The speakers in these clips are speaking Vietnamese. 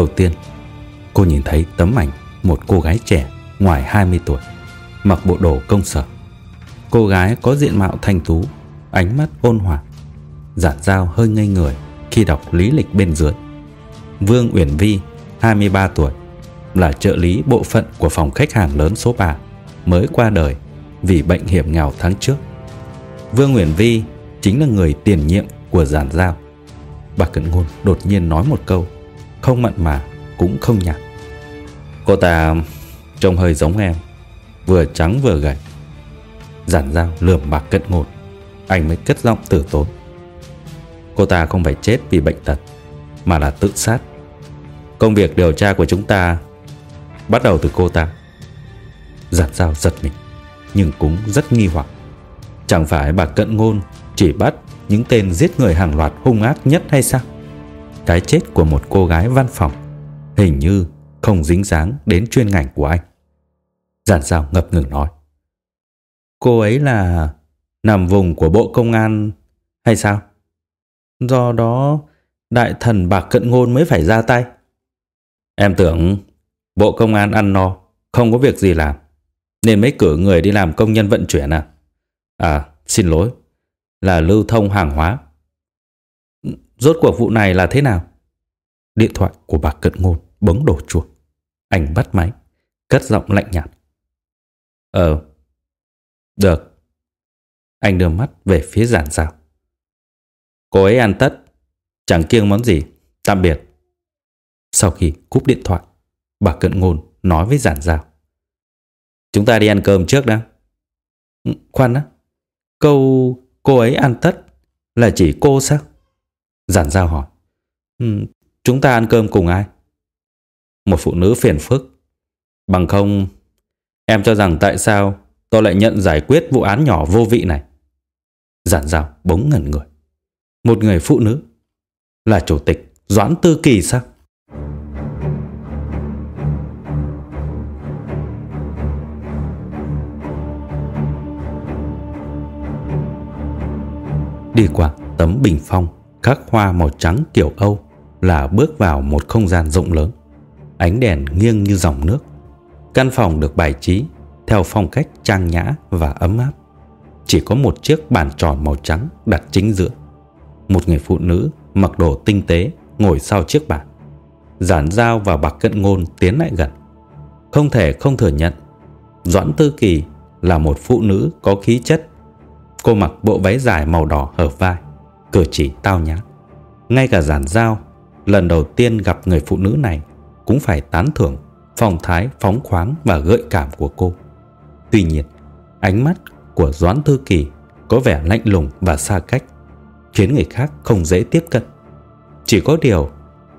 Đầu tiên, cô nhìn thấy tấm ảnh một cô gái trẻ ngoài 20 tuổi, mặc bộ đồ công sở. Cô gái có diện mạo thanh tú, ánh mắt ôn hòa, giản dao hơi ngây người khi đọc lý lịch bên dưới. Vương Uyển Vi, 23 tuổi, là trợ lý bộ phận của phòng khách hàng lớn số 3, mới qua đời vì bệnh hiểm nghèo tháng trước. Vương Uyển Vi chính là người tiền nhiệm của giản giao. Bà Cận Ngôn đột nhiên nói một câu không mặn mà, cũng không nhạt. Cô ta trông hơi giống em, Vừa trắng vừa gầy. Giản dao lườm bạc cận ngột, Anh mới cất giọng tử tốn. Cô ta không phải chết vì bệnh tật, Mà là tự sát. Công việc điều tra của chúng ta Bắt đầu từ cô ta. Giản dao giật mình, Nhưng cũng rất nghi hoặc. Chẳng phải bà cận ngôn Chỉ bắt những tên giết người hàng loạt hung ác nhất hay sao? Cái chết của một cô gái văn phòng hình như không dính dáng đến chuyên ngành của anh. Giản Giao ngập ngừng nói. Cô ấy là nằm vùng của Bộ Công an hay sao? Do đó đại thần bạc cận ngôn mới phải ra tay. Em tưởng Bộ Công an ăn no, không có việc gì làm, nên mới cử người đi làm công nhân vận chuyển à? À, xin lỗi, là lưu thông hàng hóa Rốt cuộc vụ này là thế nào? Điện thoại của bà Cận Ngôn bấm đổ chuột. Anh bắt máy, cất giọng lạnh nhạt. Ờ, được. Anh đưa mắt về phía giản rào. Cô ấy ăn tất, chẳng kiêng món gì, tạm biệt. Sau khi cúp điện thoại, bà Cận Ngôn nói với giản rào. Chúng ta đi ăn cơm trước đã. Ừ, khoan á, câu cô ấy ăn tất là chỉ cô sao? Giản giao hỏi. Ừ, chúng ta ăn cơm cùng ai? Một phụ nữ phiền phức. Bằng không, em cho rằng tại sao tôi lại nhận giải quyết vụ án nhỏ vô vị này? Giản giao bỗng ngẩn người. Một người phụ nữ là chủ tịch Doãn Tư Kỳ sao? Đi qua tấm bình phong khắc hoa màu trắng kiểu Âu là bước vào một không gian rộng lớn. Ánh đèn nghiêng như dòng nước. Căn phòng được bài trí theo phong cách trang nhã và ấm áp. Chỉ có một chiếc bàn tròn màu trắng đặt chính giữa. Một người phụ nữ mặc đồ tinh tế ngồi sau chiếc bàn. Giản dao và Bạc Cận Ngôn tiến lại gần. Không thể không thừa nhận, Doãn Tư Kỳ là một phụ nữ có khí chất. Cô mặc bộ váy dài màu đỏ hợp vai, cử chỉ tao nhã. Ngay cả giản giao, lần đầu tiên gặp người phụ nữ này cũng phải tán thưởng phong thái phóng khoáng và gợi cảm của cô. Tuy nhiên, ánh mắt của Doãn Thư Kỳ có vẻ lạnh lùng và xa cách, khiến người khác không dễ tiếp cận. Chỉ có điều,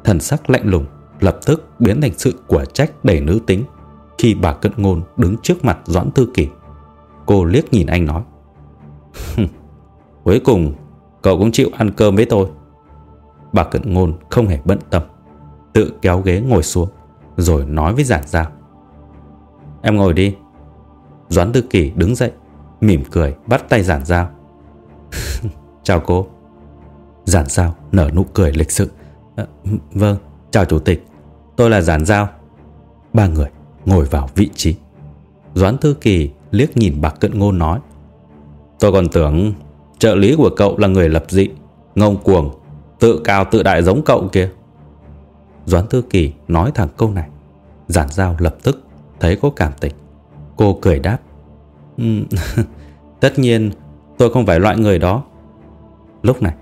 thần sắc lạnh lùng lập tức biến thành sự quả trách đầy nữ tính khi bà Cận Ngôn đứng trước mặt Doãn Thư Kỳ. Cô liếc nhìn anh nói Cuối cùng Cậu cũng chịu ăn cơm với tôi. Bà Cận Ngôn không hề bận tâm Tự kéo ghế ngồi xuống Rồi nói với Giản Giao. Em ngồi đi. Doãn Tư Kỳ đứng dậy Mỉm cười bắt tay Giản Giao. Chào cô. Giản Giao nở nụ cười lịch sự. À, Vâng, chào chủ tịch. Tôi là Giản Giao. Ba người ngồi vào vị trí. Doãn Thư Kỳ liếc nhìn bà Cận Ngôn nói. Tôi còn tưởng Trợ lý của cậu là người lập dị, Ngông cuồng, Tự cao tự đại giống cậu kia Doãn Tư Kỳ nói thẳng câu này. Giản giao lập tức Thấy có cảm tình. Cô cười đáp Tất nhiên tôi không phải loại người đó. Lúc này,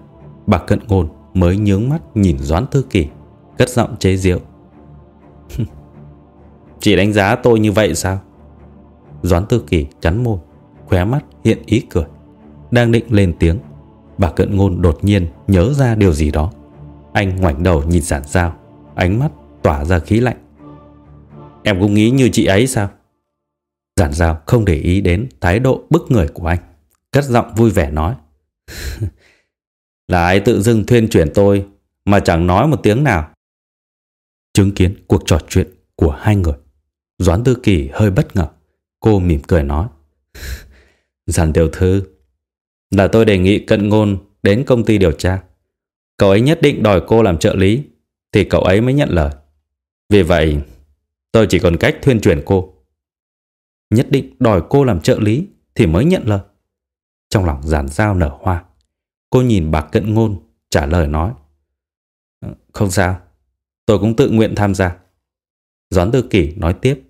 Bà Cận Ngôn mới nhướng mắt nhìn Doãn Tư Kỳ, Cất giọng chế giễu Chỉ đánh giá tôi như vậy sao? Doãn Tư Kỳ chắn môi, Khóe mắt hiện ý cười. Đang định lên tiếng. Bà Cận Ngôn đột nhiên nhớ ra điều gì đó. Anh ngoảnh đầu nhìn giản dao Ánh mắt tỏa ra khí lạnh. Em cũng nghĩ như chị ấy sao? Giản dao không để ý đến thái độ bức người của anh, Cất giọng vui vẻ nói. Là ai tự dưng thuyên chuyển tôi Mà chẳng nói một tiếng nào? Chứng kiến cuộc trò chuyện của hai người, Doãn Tư Kỳ hơi bất ngờ. Cô mỉm cười nói. Giản tiểu thư là tôi đề nghị cận ngôn đến công ty điều tra. Cậu ấy nhất định đòi cô làm trợ lý, Thì cậu ấy mới nhận lời. Vì vậy, Tôi chỉ còn cách thuyên chuyển cô. Nhất định đòi cô làm trợ lý Thì mới nhận lời. Trong lòng giản giao nở hoa, Cô nhìn bà cận ngôn Trả lời nói ờ, Không sao, Tôi cũng tự nguyện tham gia. Doãn Tư Kỷ nói tiếp,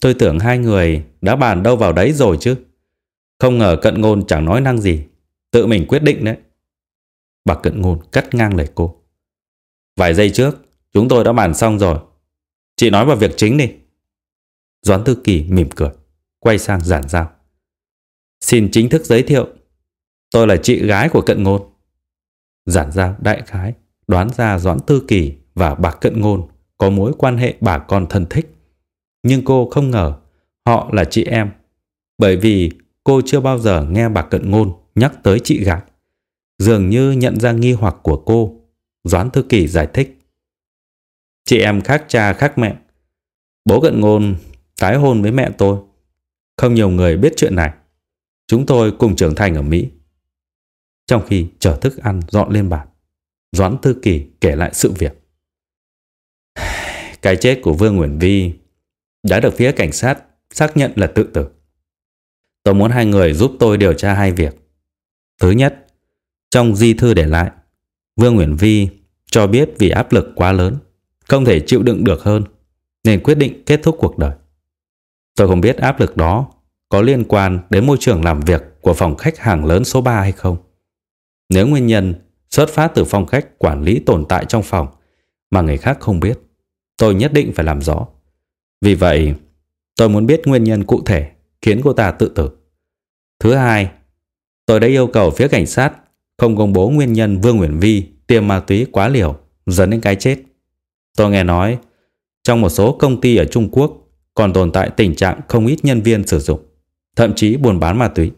Tôi tưởng hai người đã bàn đâu vào đấy rồi chứ. Không ngờ cận ngôn chẳng nói năng gì. Tự mình quyết định đấy. Bà cận ngôn cắt ngang lời cô. Vài giây trước, Chúng tôi đã bàn xong rồi. Chị nói vào việc chính đi. Doãn Tư Kỳ mỉm cười, Quay sang giản giao. Xin chính thức giới thiệu, Tôi là chị gái của cận ngôn. Giản giao đại khái Đoán ra Doãn Tư Kỳ và bà cận ngôn Có mối quan hệ bà con thân thích. Nhưng cô không ngờ Họ là chị em, Bởi vì cô chưa bao giờ nghe bà cận ngôn Nhắc tới chị gái Dường như nhận ra nghi hoặc của cô Doãn thư Kỳ giải thích Chị em khác cha khác mẹ Bố cận ngôn tái hôn với mẹ tôi. Không nhiều người biết chuyện này. Chúng tôi cùng trưởng thành ở Mỹ. Trong khi chở thức ăn dọn lên bàn, Doãn Tư Kỳ kể lại sự việc. Cái chết của Vương Nguyễn Vi đã được phía cảnh sát xác nhận là tự tử. Tôi muốn hai người giúp tôi điều tra hai việc. Thứ nhất, trong di thư để lại, Vương Nguyễn Vi cho biết vì áp lực quá lớn, không thể chịu đựng được hơn, nên quyết định kết thúc cuộc đời. Tôi không biết áp lực đó có liên quan đến môi trường làm việc của phòng khách hàng lớn số 3 hay không. Nếu nguyên nhân xuất phát từ phong cách quản lý tồn tại trong phòng mà người khác không biết, tôi nhất định phải làm rõ. Vì vậy, tôi muốn biết nguyên nhân cụ thể khiến cô ta tự tử. Thứ hai, tôi đã yêu cầu phía cảnh sát không công bố nguyên nhân Vương Nguyễn Vi tiêm ma túy quá liều dẫn đến cái chết. Tôi nghe nói trong một số công ty ở Trung Quốc còn tồn tại tình trạng không ít nhân viên sử dụng, thậm chí buôn bán ma túy.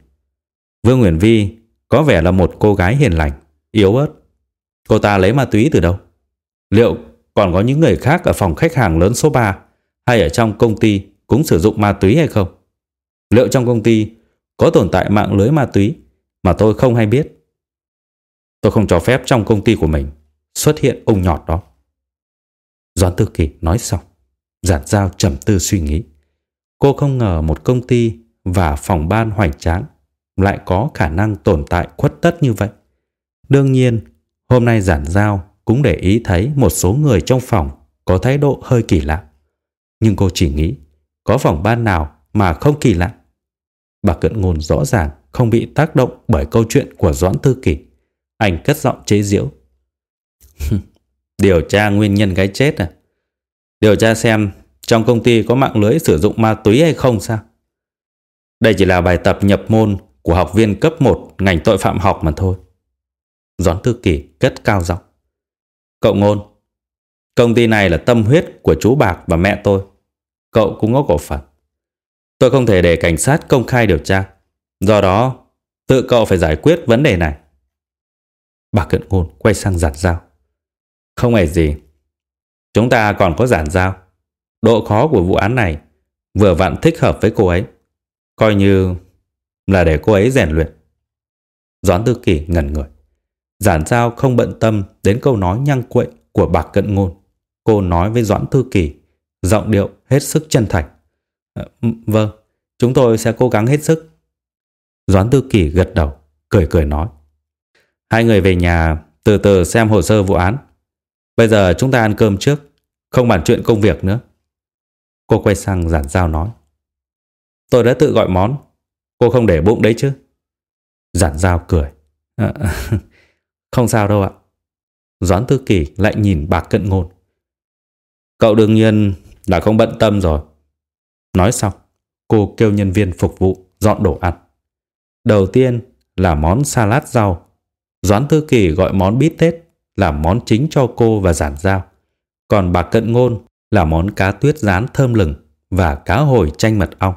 Vương Nguyễn Vi có vẻ là một cô gái hiền lành, yếu ớt. Cô ta lấy ma túy từ đâu? Liệu còn có những người khác ở phòng khách hàng lớn số 3 hay ở trong công ty cũng sử dụng ma túy hay không? Liệu trong công ty có tồn tại mạng lưới ma túy mà tôi không hay biết? Tôi không cho phép trong công ty của mình xuất hiện ông nhọt đó. Doãn Tư Kỳ nói xong. Giản giao trầm tư suy nghĩ. Cô không ngờ một công ty và phòng ban hoành tráng lại có khả năng tồn tại khuất tất như vậy. Đương nhiên, hôm nay giản giao cũng để ý thấy một số người trong phòng có thái độ hơi kỳ lạ. Nhưng cô chỉ nghĩ, có phòng ban nào mà không kỳ lạ. Bà cận ngôn rõ ràng không bị tác động bởi câu chuyện của Doãn Tư Kỳ. Anh cất giọng chế giễu. Điều tra nguyên nhân cái chết à? Điều tra xem trong công ty có mạng lưới sử dụng ma túy hay không sao? Đây chỉ là bài tập nhập môn của học viên cấp 1 ngành tội phạm học mà thôi. Doãn Tư Kỳ cất cao giọng. Cậu ngôn, công ty này là tâm huyết của chú Bạc và mẹ tôi. Cậu cũng có cổ phần. Tôi không thể để cảnh sát công khai điều tra. Do đó, tự cậu phải giải quyết vấn đề này. Bà Cận Ngôn quay sang giản dao. Không hề gì. Chúng ta còn có giản giao. Độ khó của vụ án này vừa vặn thích hợp với cô ấy. Coi như là để cô ấy rèn luyện. Doãn Tư Kỳ ngẩn người. Giản giao không bận tâm đến câu nói nhăng quậy của bạc cận ngôn. Cô nói với Doãn Tư Kỳ, giọng điệu hết sức chân thành. À, vâng, chúng tôi sẽ cố gắng hết sức. Doãn Tư Kỳ gật đầu, cười cười nói. Hai người về nhà từ từ xem hồ sơ vụ án. Bây giờ chúng ta ăn cơm trước, không bàn chuyện công việc nữa. Cô quay sang giản giao nói. Tôi đã tự gọi món, cô không để bụng đấy chứ. Giản giao cười. À, không sao đâu ạ. Doãn Tư Kỳ lại nhìn bạc cận ngôn. Cậu đương nhiên là không bận tâm rồi. Nói xong, cô kêu nhân viên phục vụ dọn đồ ăn. Đầu tiên là món salad rau. Doãn Tư Kỳ gọi món bít tết là món chính cho cô và giản giao. Còn bà cận ngôn là món cá tuyết rán thơm lừng và cá hồi chanh mật ong.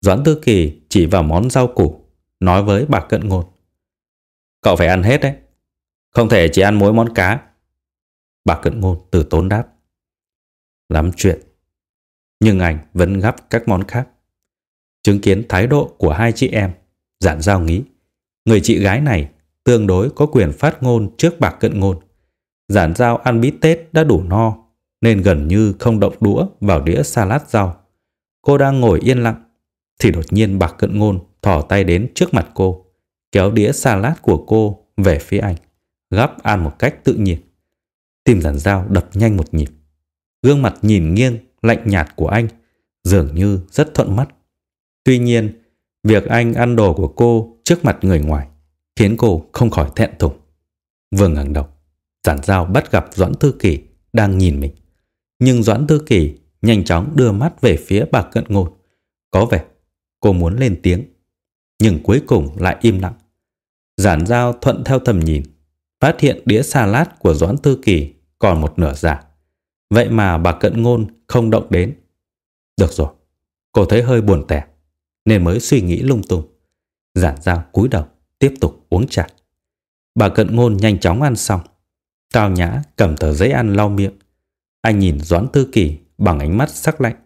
Doãn Tư Kỳ chỉ vào món rau củ, nói với bà cận ngôn. Cậu phải ăn hết đấy. Không thể chỉ ăn mỗi món cá. Bà cận ngôn từ tốn đáp. Lắm chuyện. Nhưng anh vẫn gắp các món khác. Chứng kiến thái độ của hai chị em, giản giao nghĩ. Người chị gái này tương đối có quyền phát ngôn trước bạc cận ngôn. Giản giao ăn bít tết đã đủ no, nên gần như không động đũa vào đĩa salad rau. Cô đang ngồi yên lặng, thì đột nhiên bạc cận ngôn thỏ tay đến trước mặt cô, kéo đĩa salad của cô về phía anh, gắp ăn một cách tự nhiên. Tim giản dao đập nhanh một nhịp. Gương mặt nhìn nghiêng, lạnh nhạt của anh dường như rất thuận mắt. Tuy nhiên, việc anh ăn đồ của cô trước mặt người ngoài khiến cô không khỏi thẹn thùng. Vừa ngẩng đầu, giản giao bắt gặp Doãn Tư Kỳ đang nhìn mình. Nhưng Doãn Tư Kỳ nhanh chóng đưa mắt về phía bà cận ngôn. Có vẻ cô muốn lên tiếng, nhưng cuối cùng lại im lặng. Giản giao thuận theo tầm nhìn, phát hiện đĩa salad của Doãn Tư Kỳ còn một nửa giả. Vậy mà bà cận ngôn không động đến. Được rồi, cô thấy hơi buồn tẻ, nên mới suy nghĩ lung tung. Giản giao cúi đầu, tiếp tục uống trà. Bà cận ngôn nhanh chóng ăn xong. tào nhã cầm tờ giấy ăn lau miệng. Anh nhìn Doãn Tư Kỳ bằng ánh mắt sắc lạnh.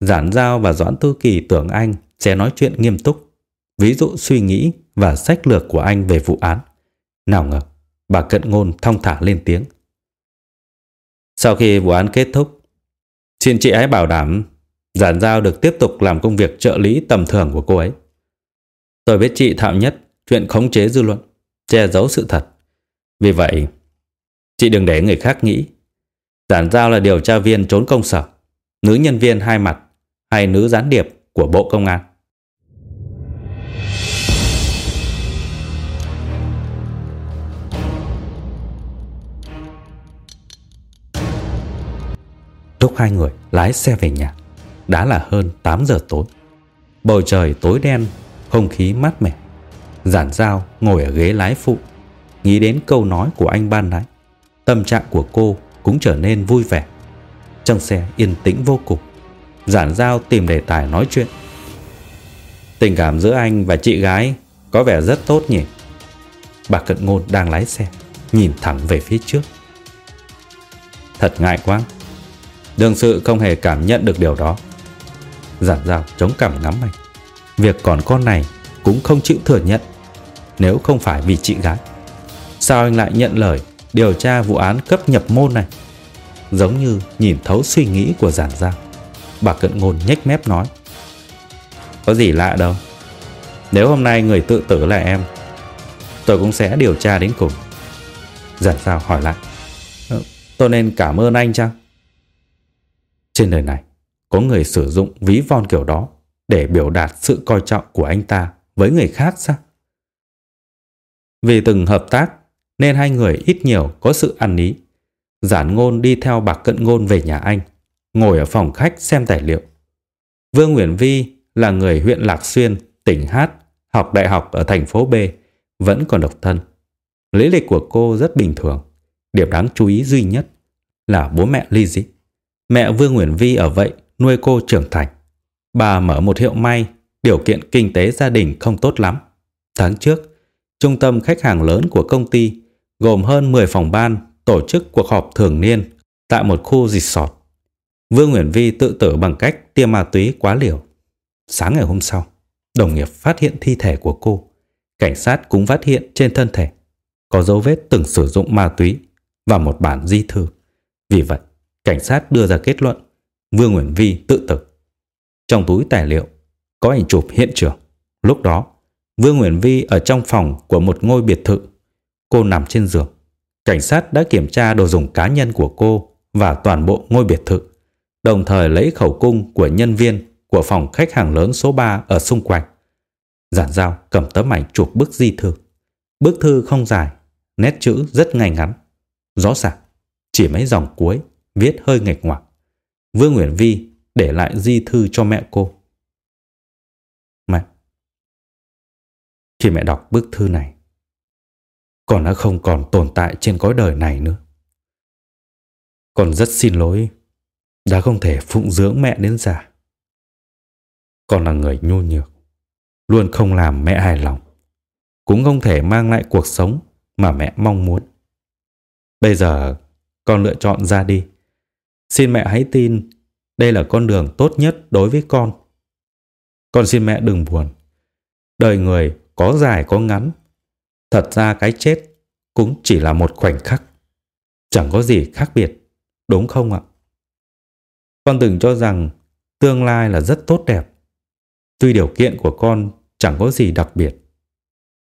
Giản Giao và Doãn Tư Kỳ tưởng anh sẽ nói chuyện nghiêm túc. Ví dụ suy nghĩ và sách lược của anh về vụ án. Nào ngờ, bà cận ngôn thong thả lên tiếng. Sau khi vụ án kết thúc, xin chị ấy bảo đảm Giản Giao được tiếp tục làm công việc trợ lý tầm thường của cô ấy. Tôi biết chị thạo nhất chuyện khống chế dư luận, che giấu sự thật. Vì vậy, chị đừng để người khác nghĩ Giản Giao là điều tra viên trốn công sở, nữ nhân viên hai mặt hay nữ gián điệp của Bộ Công an. Lúc hai người lái xe về nhà, đã là hơn 8 giờ tối. Bầu trời tối đen, không khí mát mẻ. Giản Giao ngồi ở ghế lái phụ, nghĩ đến câu nói của anh ban nãy. Tâm trạng của cô cũng trở nên vui vẻ. Trong xe yên tĩnh vô cùng. Giản Giao tìm đề tài nói chuyện. Tình cảm giữa anh và chị gái có vẻ rất tốt nhỉ. Bà Cận Ngôn đang lái xe, nhìn thẳng về phía trước. Thật ngại quá. Đương sự không hề cảm nhận được điều đó. Giản Giao chống cằm ngắm anh. Việc còn con này cũng không chịu thừa nhận nếu không phải vì chị gái. Sao anh lại nhận lời điều tra vụ án cấp nhập môn này? Giống như nhìn thấu suy nghĩ của giản giao. Bà cận ngôn nhếch mép nói. Có gì lạ đâu. Nếu hôm nay người tự tử là em, tôi cũng sẽ điều tra đến cùng. Giản giao hỏi lại. Ờ, tôi nên cảm ơn anh chăng? Trên đời này, có người sử dụng ví von kiểu đó để biểu đạt sự coi trọng của anh ta với người khác sao? Vì từng hợp tác nên hai người ít nhiều có sự ăn ý. Giản ngôn đi theo bạc cận ngôn về nhà anh, ngồi ở phòng khách xem tài liệu. Vương Nguyễn Vi là người huyện Lạc Xuyên, tỉnh Hát, học đại học ở thành phố B, vẫn còn độc thân. Lý lịch của cô rất bình thường. Điểm đáng chú ý duy nhất là bố mẹ ly dị. Mẹ Vương Nguyễn Vi ở vậy nuôi cô trưởng thành. Bà mở một hiệu may, điều kiện kinh tế gia đình không tốt lắm. Tháng trước, trung tâm khách hàng lớn của công ty gồm hơn 10 phòng ban tổ chức cuộc họp thường niên tại một khu resort. Vương Nguyễn Vi tự tử bằng cách tiêm ma túy quá liều. Sáng ngày hôm sau, đồng nghiệp phát hiện thi thể của cô. Cảnh sát cũng phát hiện trên thân thể có dấu vết từng sử dụng ma túy và một bản di thư. Vì vậy, cảnh sát đưa ra kết luận Vương Nguyễn Vi tự tử. Trong túi tài liệu có ảnh chụp hiện trường. Lúc đó, Vương Nguyễn Vi ở trong phòng của một ngôi biệt thự. Cô nằm trên giường. Cảnh sát đã kiểm tra đồ dùng cá nhân của cô và toàn bộ ngôi biệt thự, đồng thời lấy khẩu cung của nhân viên của phòng khách hàng lớn số 3 ở xung quanh. Giản dao cầm tấm ảnh chụp bức di thư. Bức thư không dài, nét chữ rất ngay ngắn. Rõ ràng, chỉ mấy dòng cuối, viết hơi nghịch ngoạc. Vương Nguyễn Vi để lại di thư cho mẹ cô. Mẹ, khi mẹ đọc bức thư này, con đã không còn tồn tại trên cõi đời này nữa. Con rất xin lỗi đã không thể phụng dưỡng mẹ đến già. Con là người nhu nhược, luôn không làm mẹ hài lòng, cũng không thể mang lại cuộc sống mà mẹ mong muốn. Bây giờ con lựa chọn ra đi. Xin mẹ hãy tin đây là con đường tốt nhất đối với con. Con xin mẹ đừng buồn. Đời người có dài có ngắn. Thật ra cái chết cũng chỉ là một khoảnh khắc. Chẳng có gì khác biệt, đúng không ạ? Con từng cho rằng tương lai là rất tốt đẹp. Tuy điều kiện của con chẳng có gì đặc biệt.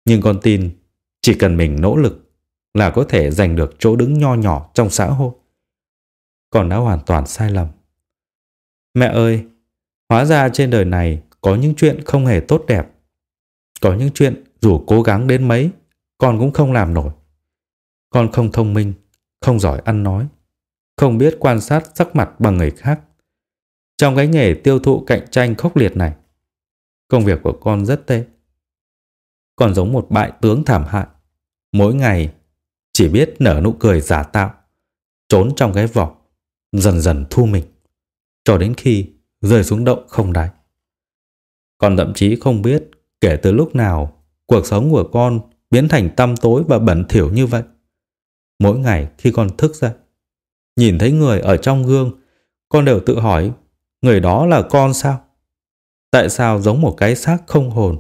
Nhưng con tin chỉ cần mình nỗ lực là có thể giành được chỗ đứng nho nhỏ trong xã hội. Con đã hoàn toàn sai lầm. Mẹ ơi, hóa ra trên đời này có những chuyện không hề tốt đẹp. Có những chuyện dù cố gắng đến mấy, con cũng không làm nổi. Con không thông minh, không giỏi ăn nói, không biết quan sát sắc mặt bằng người khác. Trong cái nghề tiêu thụ cạnh tranh khốc liệt này, công việc của con rất tệ. Con giống một bại tướng thảm hại. Mỗi ngày chỉ biết nở nụ cười giả tạo, trốn trong cái vỏ, dần dần thu mình, cho đến khi rơi xuống động không đáy. Con thậm chí không biết kể từ lúc nào cuộc sống của con biến thành tăm tối và bẩn thỉu như vậy. Mỗi ngày khi con thức dậy, nhìn thấy người ở trong gương, con đều tự hỏi người đó là con sao? Tại sao giống một cái xác không hồn,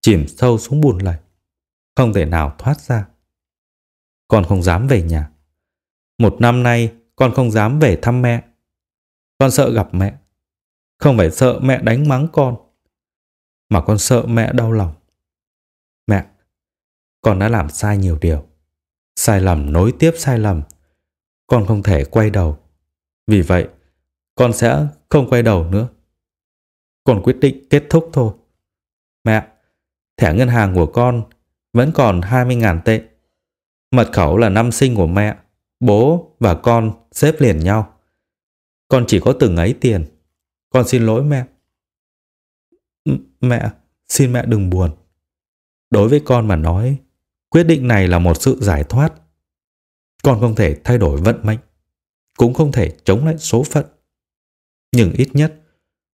chìm sâu xuống bùn lầy, không thể nào thoát ra? Con không dám về nhà. Một năm nay con không dám về thăm mẹ. Con sợ gặp mẹ. Không phải sợ mẹ đánh mắng con, mà con sợ mẹ đau lòng. Mẹ, con đã làm sai nhiều điều. Sai lầm nối tiếp sai lầm. Con không thể quay đầu. Vì vậy, con sẽ không quay đầu nữa. Con quyết định kết thúc thôi. Mẹ, thẻ ngân hàng của con vẫn còn 20.000 tệ. Mật khẩu là năm sinh của mẹ, bố và con xếp liền nhau. Con chỉ có từng ấy tiền. Con xin lỗi mẹ. M mẹ, xin mẹ đừng buồn. Đối với con mà nói, quyết định này là một sự giải thoát. Con không thể thay đổi vận mệnh, cũng không thể chống lại số phận. Nhưng ít nhất,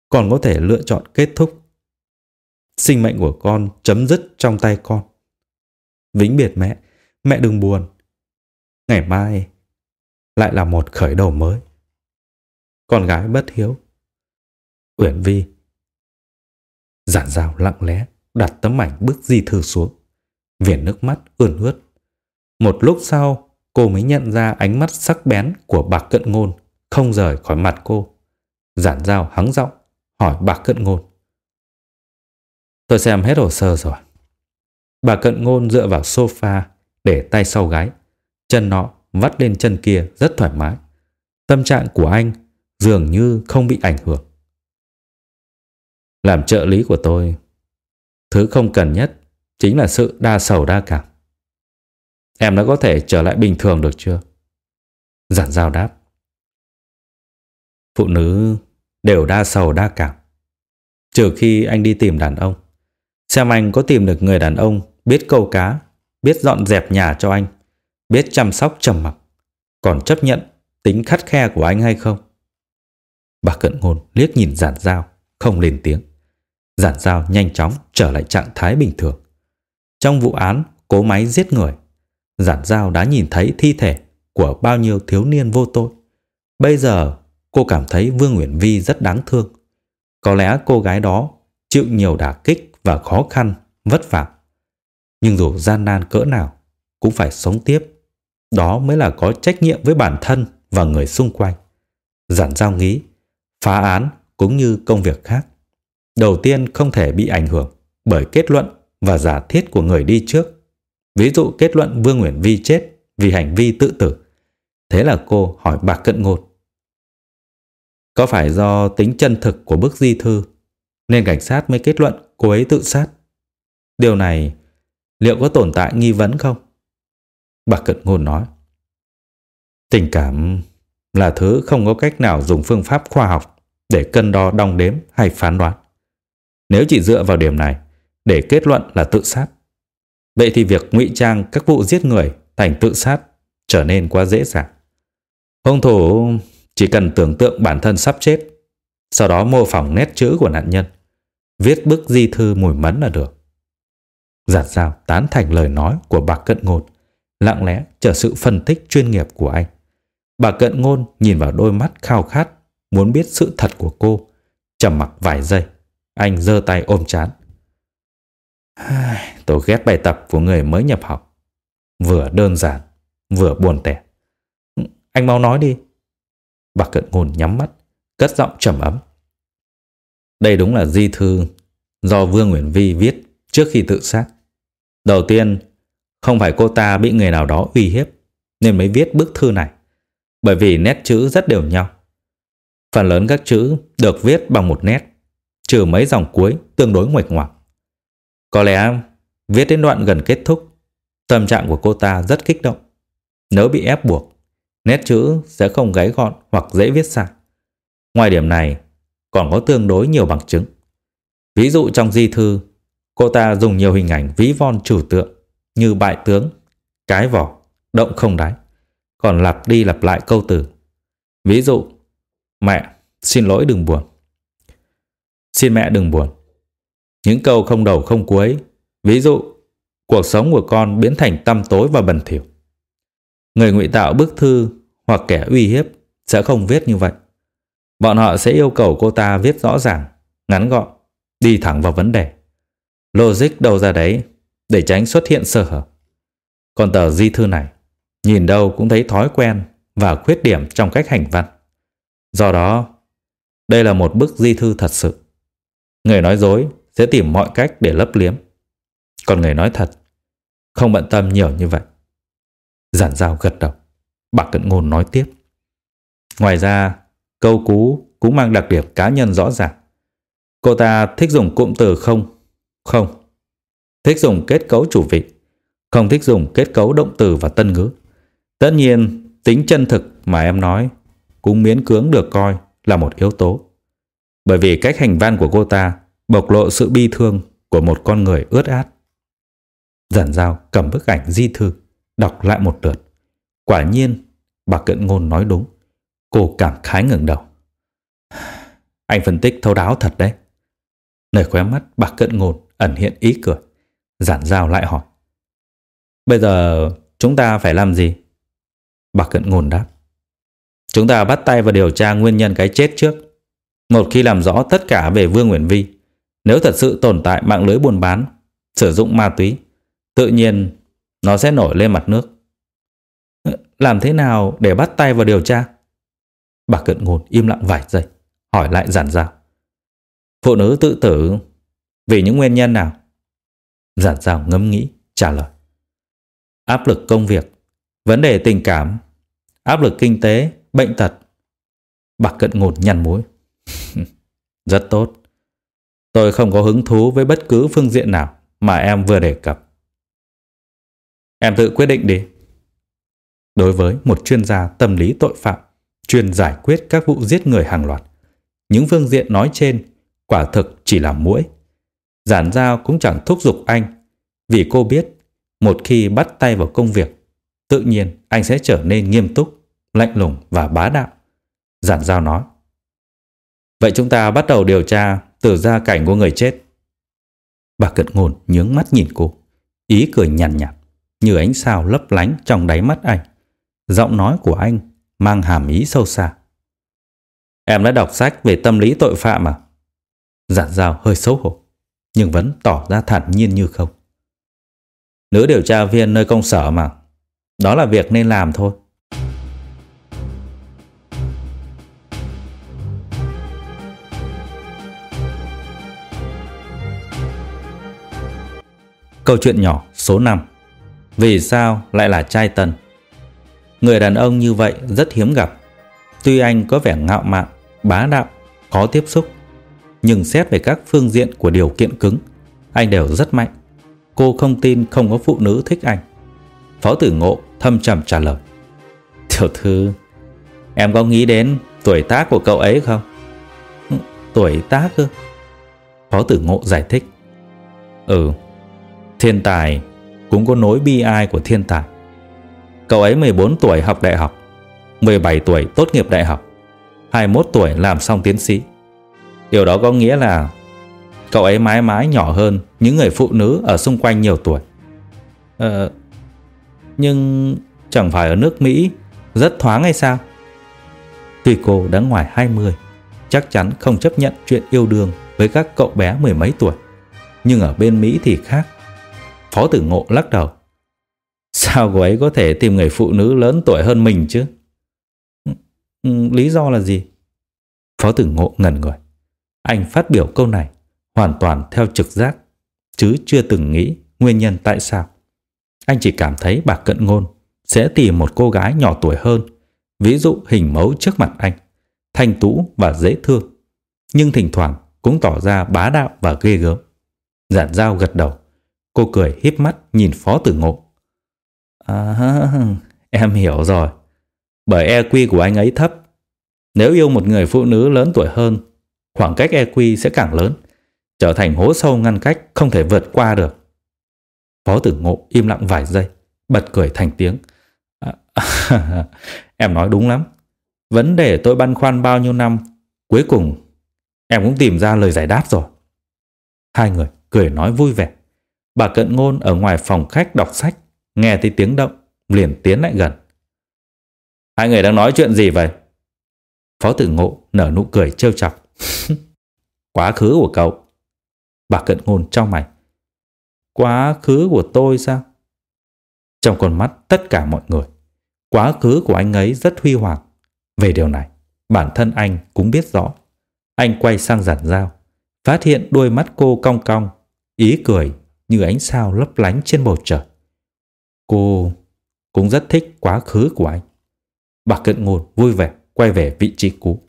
con có thể lựa chọn kết thúc. Sinh mệnh của con chấm dứt trong tay con. Vĩnh biệt mẹ, Mẹ đừng buồn. Ngày mai lại là một khởi đầu mới. Con gái bất hiếu. Uyển Vi. Giản dao lặng lẽ đặt tấm ảnh bức di thư xuống. Viền nước mắt ươn ướt. Một lúc sau, cô mới nhận ra ánh mắt sắc bén của bà cận ngôn không rời khỏi mặt cô. Giản dao hắng giọng hỏi bà cận ngôn. Tôi xem hết hồ sơ rồi. Bà cận ngôn dựa vào sofa để tay sau gái. Chân nọ vắt lên chân kia rất thoải mái. Tâm trạng của anh dường như không bị ảnh hưởng. Làm trợ lý của tôi, thứ không cần nhất chính là sự đa sầu đa cảm. Em đã có thể trở lại bình thường được chưa? Giản giao đáp. Phụ nữ đều đa sầu đa cảm. Trừ khi anh đi tìm đàn ông. Xem anh có tìm được người đàn ông biết câu cá biết dọn dẹp nhà cho anh, biết chăm sóc trầm mặc, còn chấp nhận tính khắt khe của anh hay không? Bà cận ngôn liếc nhìn giản dao, không lên tiếng. Giản dao nhanh chóng trở lại trạng thái bình thường. Trong vụ án cố máy giết người, giản dao đã nhìn thấy thi thể của bao nhiêu thiếu niên vô tội. Bây giờ cô cảm thấy Vương Nguyễn Vi rất đáng thương. Có lẽ cô gái đó chịu nhiều đả kích và khó khăn, vất vả nhưng dù gian nan cỡ nào, cũng phải sống tiếp. Đó mới là có trách nhiệm với bản thân và người xung quanh. Giản giao nghĩ, phá án cũng như công việc khác. Đầu tiên không thể bị ảnh hưởng bởi kết luận và giả thiết của người đi trước. Ví dụ kết luận Vương Nguyễn Vi chết vì hành vi tự tử. Thế là cô hỏi bạc cận ngột: Có phải do tính chân thực của bức di thư nên cảnh sát mới kết luận cô ấy tự sát? Điều này liệu có tồn tại nghi vấn không? Bà cận ngôn nói. Tình cảm là thứ không có cách nào dùng phương pháp khoa học để cân đo đong đếm hay phán đoán. Nếu chỉ dựa vào điểm này để kết luận là tự sát, vậy thì việc ngụy trang các vụ giết người thành tự sát trở nên quá dễ dàng. Hung thủ chỉ cần tưởng tượng bản thân sắp chết, sau đó mô phỏng nét chữ của nạn nhân, viết bức di thư mùi mẫn là được. Giạt dao tán thành lời nói của bà Cận ngột lặng lẽ chờ sự phân tích chuyên nghiệp của anh. Bà Cận Ngôn nhìn vào đôi mắt khao khát, muốn biết sự thật của cô. trầm mặc vài giây, anh giơ tay ôm chán. Tôi ghét bài tập của người mới nhập học. Vừa đơn giản, vừa buồn tẻ. Ừ, anh mau nói đi. Bà Cận Ngôn nhắm mắt, cất giọng trầm ấm. Đây đúng là di thư do Vương Nguyễn Vi viết trước khi tự sát. Đầu tiên, không phải cô ta bị người nào đó uy hiếp nên mới viết bức thư này. Bởi vì nét chữ rất đều nhau. Phần lớn các chữ được viết bằng một nét, trừ mấy dòng cuối tương đối nguệch ngoạc. Có lẽ viết đến đoạn gần kết thúc, tâm trạng của cô ta rất kích động. Nếu bị ép buộc, nét chữ sẽ không gáy gọn hoặc dễ viết sai. Ngoài điểm này, còn có tương đối nhiều bằng chứng. Ví dụ trong di thư, cô ta dùng nhiều hình ảnh ví von trừu tượng như bại tướng, cái vỏ, động không đáy, còn lặp đi lặp lại câu từ. Ví dụ, mẹ, xin lỗi đừng buồn. Xin mẹ đừng buồn. Những câu không đầu không cuối, ví dụ, cuộc sống của con biến thành tăm tối và bẩn thỉu. Người ngụy tạo bức thư hoặc kẻ uy hiếp sẽ không viết như vậy. Bọn họ sẽ yêu cầu cô ta viết rõ ràng, ngắn gọn, đi thẳng vào vấn đề. Logic đâu ra đấy để tránh xuất hiện sơ hở. Còn tờ di thư này, nhìn đâu cũng thấy thói quen và khuyết điểm trong cách hành văn. Do đó, đây là một bức di thư thật sự. Người nói dối sẽ tìm mọi cách để lấp liếm. Còn người nói thật, không bận tâm nhiều như vậy. Giản giao gật đầu. Bạc Cận Ngôn nói tiếp. Ngoài ra, câu cú cũng mang đặc điểm cá nhân rõ ràng. Cô ta thích dùng cụm từ không, không. Thích dùng kết cấu chủ vị, không thích dùng kết cấu động từ và tân ngữ. Tất nhiên, tính chân thực mà em nói cũng miễn cưỡng được coi là một yếu tố. Bởi vì cách hành văn của cô ta bộc lộ sự bi thương của một con người ướt át. Giản giao cầm bức ảnh di thư, đọc lại một lượt. Quả nhiên, bà Cận Ngôn nói đúng. Cô cảm khái ngừng đầu. Anh phân tích thấu đáo thật đấy. Nơi khóe mắt bà Cận Ngôn ẩn hiện ý cười. Giản dao lại hỏi. Bây giờ chúng ta phải làm gì? Bà Cận Ngôn đáp. Chúng ta bắt tay vào điều tra nguyên nhân cái chết trước. Một khi làm rõ tất cả về Vương Nguyễn Vi, nếu thật sự tồn tại mạng lưới buôn bán, sử dụng ma túy, tự nhiên nó sẽ nổi lên mặt nước. Ờ, làm thế nào để bắt tay vào điều tra? Bà Cận Ngôn im lặng vài giây, hỏi lại giản dao. Phụ nữ tự tử vì những nguyên nhân nào? Giản dao ngẫm nghĩ, trả lời. Áp lực công việc, vấn đề tình cảm, áp lực kinh tế, bệnh tật. Bạc cận ngột nhăn mũi. Rất tốt. Tôi không có hứng thú với bất cứ phương diện nào mà em vừa đề cập. Em tự quyết định đi. Đối với một chuyên gia tâm lý tội phạm, chuyên giải quyết các vụ giết người hàng loạt, những phương diện nói trên quả thực chỉ là mũi. Giản giao cũng chẳng thúc giục anh, vì cô biết một khi bắt tay vào công việc, tự nhiên anh sẽ trở nên nghiêm túc lạnh lùng và bá đạo. Giản giao nói. Vậy chúng ta bắt đầu điều tra từ gia cảnh của người chết. Bà cận ngôn nhướng mắt nhìn cô, ý cười nhàn nhạt, nhạt, như ánh sao lấp lánh trong đáy mắt anh. Giọng nói của anh mang hàm ý sâu xa. Em đã đọc sách về tâm lý tội phạm à? Giản giao hơi xấu hổ, nhưng vẫn tỏ ra thản nhiên như không. Nữ điều tra viên nơi công sở mà, đó là việc nên làm thôi. Câu chuyện nhỏ số 5 Vì sao lại là trai tần? Người đàn ông như vậy rất hiếm gặp Tuy anh có vẻ ngạo mạn, bá đạo, khó tiếp xúc nhưng xét về các phương diện của điều kiện cứng, Anh đều rất mạnh Cô không tin không có phụ nữ thích anh Phó tử ngộ thâm trầm trả lời, Tiểu thư, Em có nghĩ đến tuổi tác của cậu ấy không? Tuổi tác ư? Phó tử ngộ giải thích Ừ Thiên tài cũng có nối bi ai của thiên tài Cậu ấy 14 tuổi học đại học 17 tuổi tốt nghiệp đại học 21 tuổi làm xong tiến sĩ Điều đó có nghĩa là Cậu ấy mãi mãi nhỏ hơn Những người phụ nữ ở xung quanh nhiều tuổi Ờ Nhưng chẳng phải ở nước Mỹ Rất thoáng hay sao Tuy cô đã ngoài 20 Chắc chắn không chấp nhận chuyện yêu đương Với các cậu bé mười mấy tuổi Nhưng ở bên Mỹ thì khác Phó tử ngộ lắc đầu Sao cô ấy có thể tìm người phụ nữ lớn tuổi hơn mình chứ? Ừ, ừ, lý do là gì? Phó tử ngộ ngẩn người. Anh phát biểu câu này hoàn toàn theo trực giác, chứ chưa từng nghĩ nguyên nhân tại sao. Anh chỉ cảm thấy bà cận ngôn sẽ tìm một cô gái nhỏ tuổi hơn, ví dụ hình mẫu trước mặt anh, thanh tú và dễ thương, nhưng thỉnh thoảng cũng tỏ ra bá đạo và ghê gớm. Giản dao gật đầu, cô cười híp mắt nhìn phó tử ngộ. À, em hiểu rồi. Bởi EQ của anh ấy thấp. Nếu yêu một người phụ nữ lớn tuổi hơn, khoảng cách EQ sẽ càng lớn, trở thành hố sâu ngăn cách không thể vượt qua được. Phó tử ngộ im lặng vài giây, bật cười thành tiếng. À, em nói đúng lắm. Vấn đề tôi băn khoăn bao nhiêu năm, cuối cùng em cũng tìm ra lời giải đáp rồi. Hai người cười nói vui vẻ. Bà cận ngôn ở ngoài phòng khách đọc sách nghe thấy tiếng động, liền tiến lại gần. Hai người đang nói chuyện gì vậy? Phó tử ngộ nở nụ cười trêu chọc. Quá khứ của cậu. Bà cận ngôn trong mày. Quá khứ của tôi sao? Trong con mắt tất cả mọi người, quá khứ của anh ấy rất huy hoàng. Về điều này, bản thân anh cũng biết rõ. Anh quay sang giản dao, phát hiện đôi mắt cô cong cong, ý cười như ánh sao lấp lánh trên bầu trời. Cô cũng rất thích quá khứ của anh. Bà cận ngôn vui vẻ quay về vị trí cũ.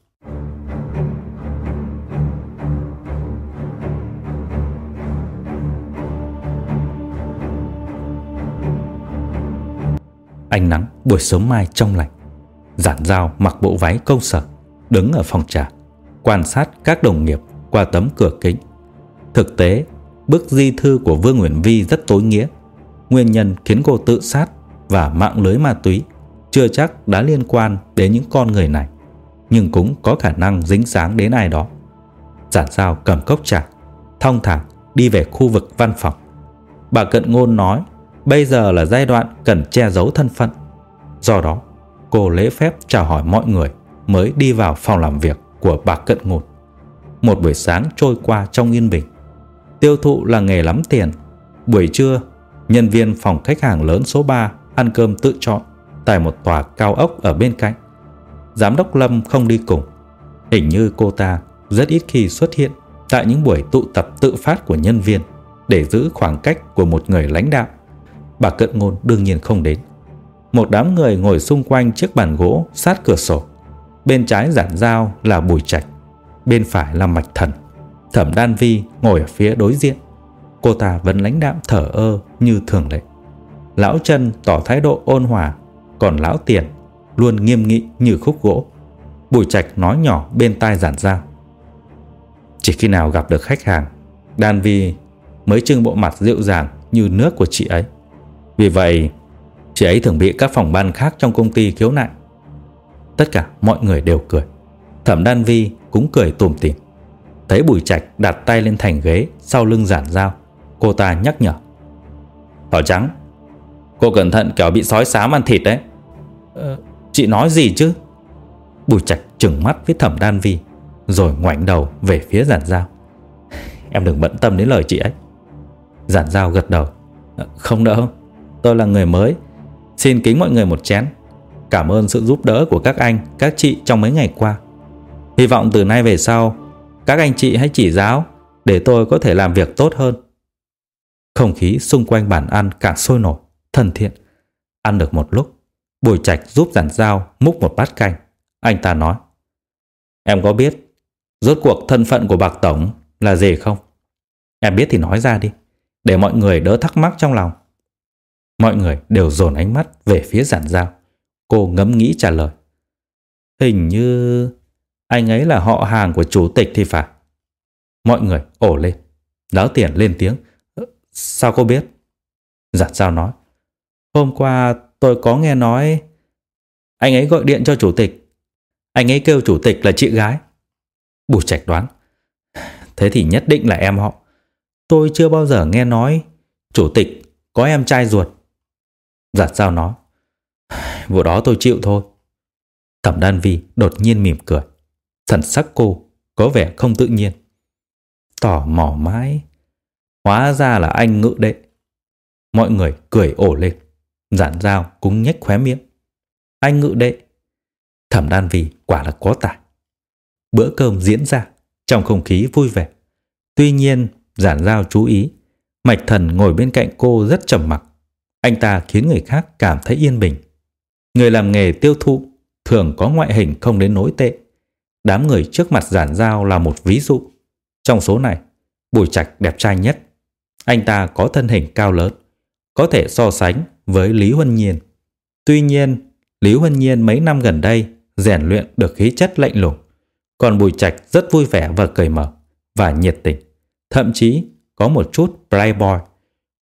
Ánh nắng buổi sớm mai trong lành. Giản dao mặc bộ váy công sở, đứng ở phòng trà, quan sát các đồng nghiệp qua tấm cửa kính. Thực tế, bức di thư của Vương Nguyễn Vi rất tối nghĩa nguyên nhân khiến cô tự sát và mạng lưới ma túy chưa chắc đã liên quan đến những con người này, nhưng cũng có khả năng dính dáng đến ai đó. Giản giao cầm cốc trà, thong thả đi về khu vực văn phòng. Bà Cận Ngôn nói bây giờ là giai đoạn cần che giấu thân phận. Do đó, cô lễ phép chào hỏi mọi người mới đi vào phòng làm việc của bà Cận ngột. Một buổi sáng trôi qua trong yên bình. Tiêu thụ là nghề lắm tiền. Buổi trưa nhân viên phòng khách hàng lớn số 3 ăn cơm tự chọn tại một tòa cao ốc ở bên cạnh. Giám đốc Lâm không đi cùng. Hình như cô ta rất ít khi xuất hiện tại những buổi tụ tập tự phát của nhân viên để giữ khoảng cách của một người lãnh đạo. Bà Cận Ngôn đương nhiên không đến. Một đám người ngồi xung quanh chiếc bàn gỗ sát cửa sổ. Bên trái giản dao là Bùi Trạch, bên phải là Mạch Thần. Thẩm Đan Vi ngồi ở phía đối diện cô ta vẫn lãnh đạm thở ơ như thường lệ. Lão chân tỏ thái độ ôn hòa, còn lão tiền luôn nghiêm nghị như khúc gỗ. Bùi trạch nói nhỏ bên tai giản dao Chỉ khi nào gặp được khách hàng, Đan Vi mới trưng bộ mặt dịu dàng như nước của chị ấy. Vì vậy, chị ấy thường bị các phòng ban khác trong công ty khiếu nại. Tất cả mọi người đều cười. Thẩm Đan Vi cũng cười tủm tỉm. Thấy Bùi Trạch đặt tay lên thành ghế sau lưng giản dao. Cô ta nhắc nhở Thỏ trắng Cô cẩn thận kẻo bị sói xám ăn thịt đấy ờ, Chị nói gì chứ Bùi trạch trừng mắt với thẩm đan vi Rồi ngoảnh đầu về phía giản dao Em đừng bận tâm đến lời chị ấy Giản dao gật đầu ờ, Không đâu Tôi là người mới Xin kính mọi người một chén Cảm ơn sự giúp đỡ của các anh Các chị trong mấy ngày qua Hy vọng từ nay về sau Các anh chị hãy chỉ giáo Để tôi có thể làm việc tốt hơn Không khí xung quanh bàn ăn càng sôi nổi, thân thiện. Ăn được một lúc, Bùi Trạch giúp giản dao múc một bát canh. Anh ta nói, Em có biết rốt cuộc thân phận của bạc tổng là gì không? Em biết thì nói ra đi, để mọi người đỡ thắc mắc trong lòng. Mọi người đều dồn ánh mắt về phía giản giao. Cô ngẫm nghĩ trả lời. Hình như anh ấy là họ hàng của chủ tịch thì phải. Mọi người ổ lên. Đáo tiền lên tiếng. Ờ, sao cô biết? Giản giao nói. Hôm qua tôi có nghe nói anh ấy gọi điện cho chủ tịch. Anh ấy kêu chủ tịch là chị gái. Bùi trạch đoán. Thế thì nhất định là em họ. Tôi chưa bao giờ nghe nói chủ tịch có em trai ruột. Giặt sao nó Vụ đó tôi chịu thôi. Thẩm Đan Vi đột nhiên mỉm cười. Thần sắc cô có vẻ không tự nhiên. Tỏ mỏ mãi. Hóa ra là anh ngự đệ. Mọi người cười ổ lên. Giản dao cũng nhếch khóe miệng. Anh ngự đệ. Thẩm Đan Vi quả là có tài. Bữa cơm diễn ra trong không khí vui vẻ. Tuy nhiên, giản giao chú ý, Mạch Thần ngồi bên cạnh cô rất trầm mặc. Anh ta khiến người khác cảm thấy yên bình. Người làm nghề tiêu thụ thường có ngoại hình không đến nối tệ. Đám người trước mặt giản giao là một ví dụ. Trong số này, Bùi Trạch đẹp trai nhất. Anh ta có thân hình cao lớn, có thể so sánh với Lý Huân Nhiên. Tuy nhiên, Lý Huân Nhiên mấy năm gần đây rèn luyện được khí chất lạnh lùng. Còn Bùi Trạch rất vui vẻ và cởi mở và nhiệt tình. Thậm chí có một chút playboy.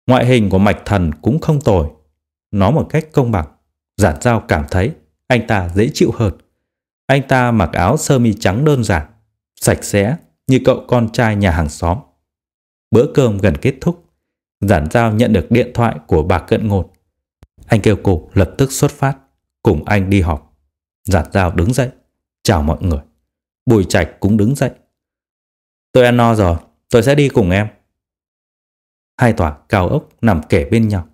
Ngoại hình của Mạch Thần cũng không tồi. nó một cách công bằng, giản giao cảm thấy anh ta dễ chịu hơn. Anh ta mặc áo sơ mi trắng đơn giản, sạch sẽ như cậu con trai nhà hàng xóm. Bữa cơm gần kết thúc, giản giao nhận được điện thoại của bà Cận Ngột. Anh kêu cô lập tức xuất phát, cùng anh đi họp. Giản giao đứng dậy, chào mọi người. Bùi Trạch cũng đứng dậy. Tôi ăn no rồi, tôi sẽ đi cùng em. Hai tòa cao ốc nằm kể bên nhau.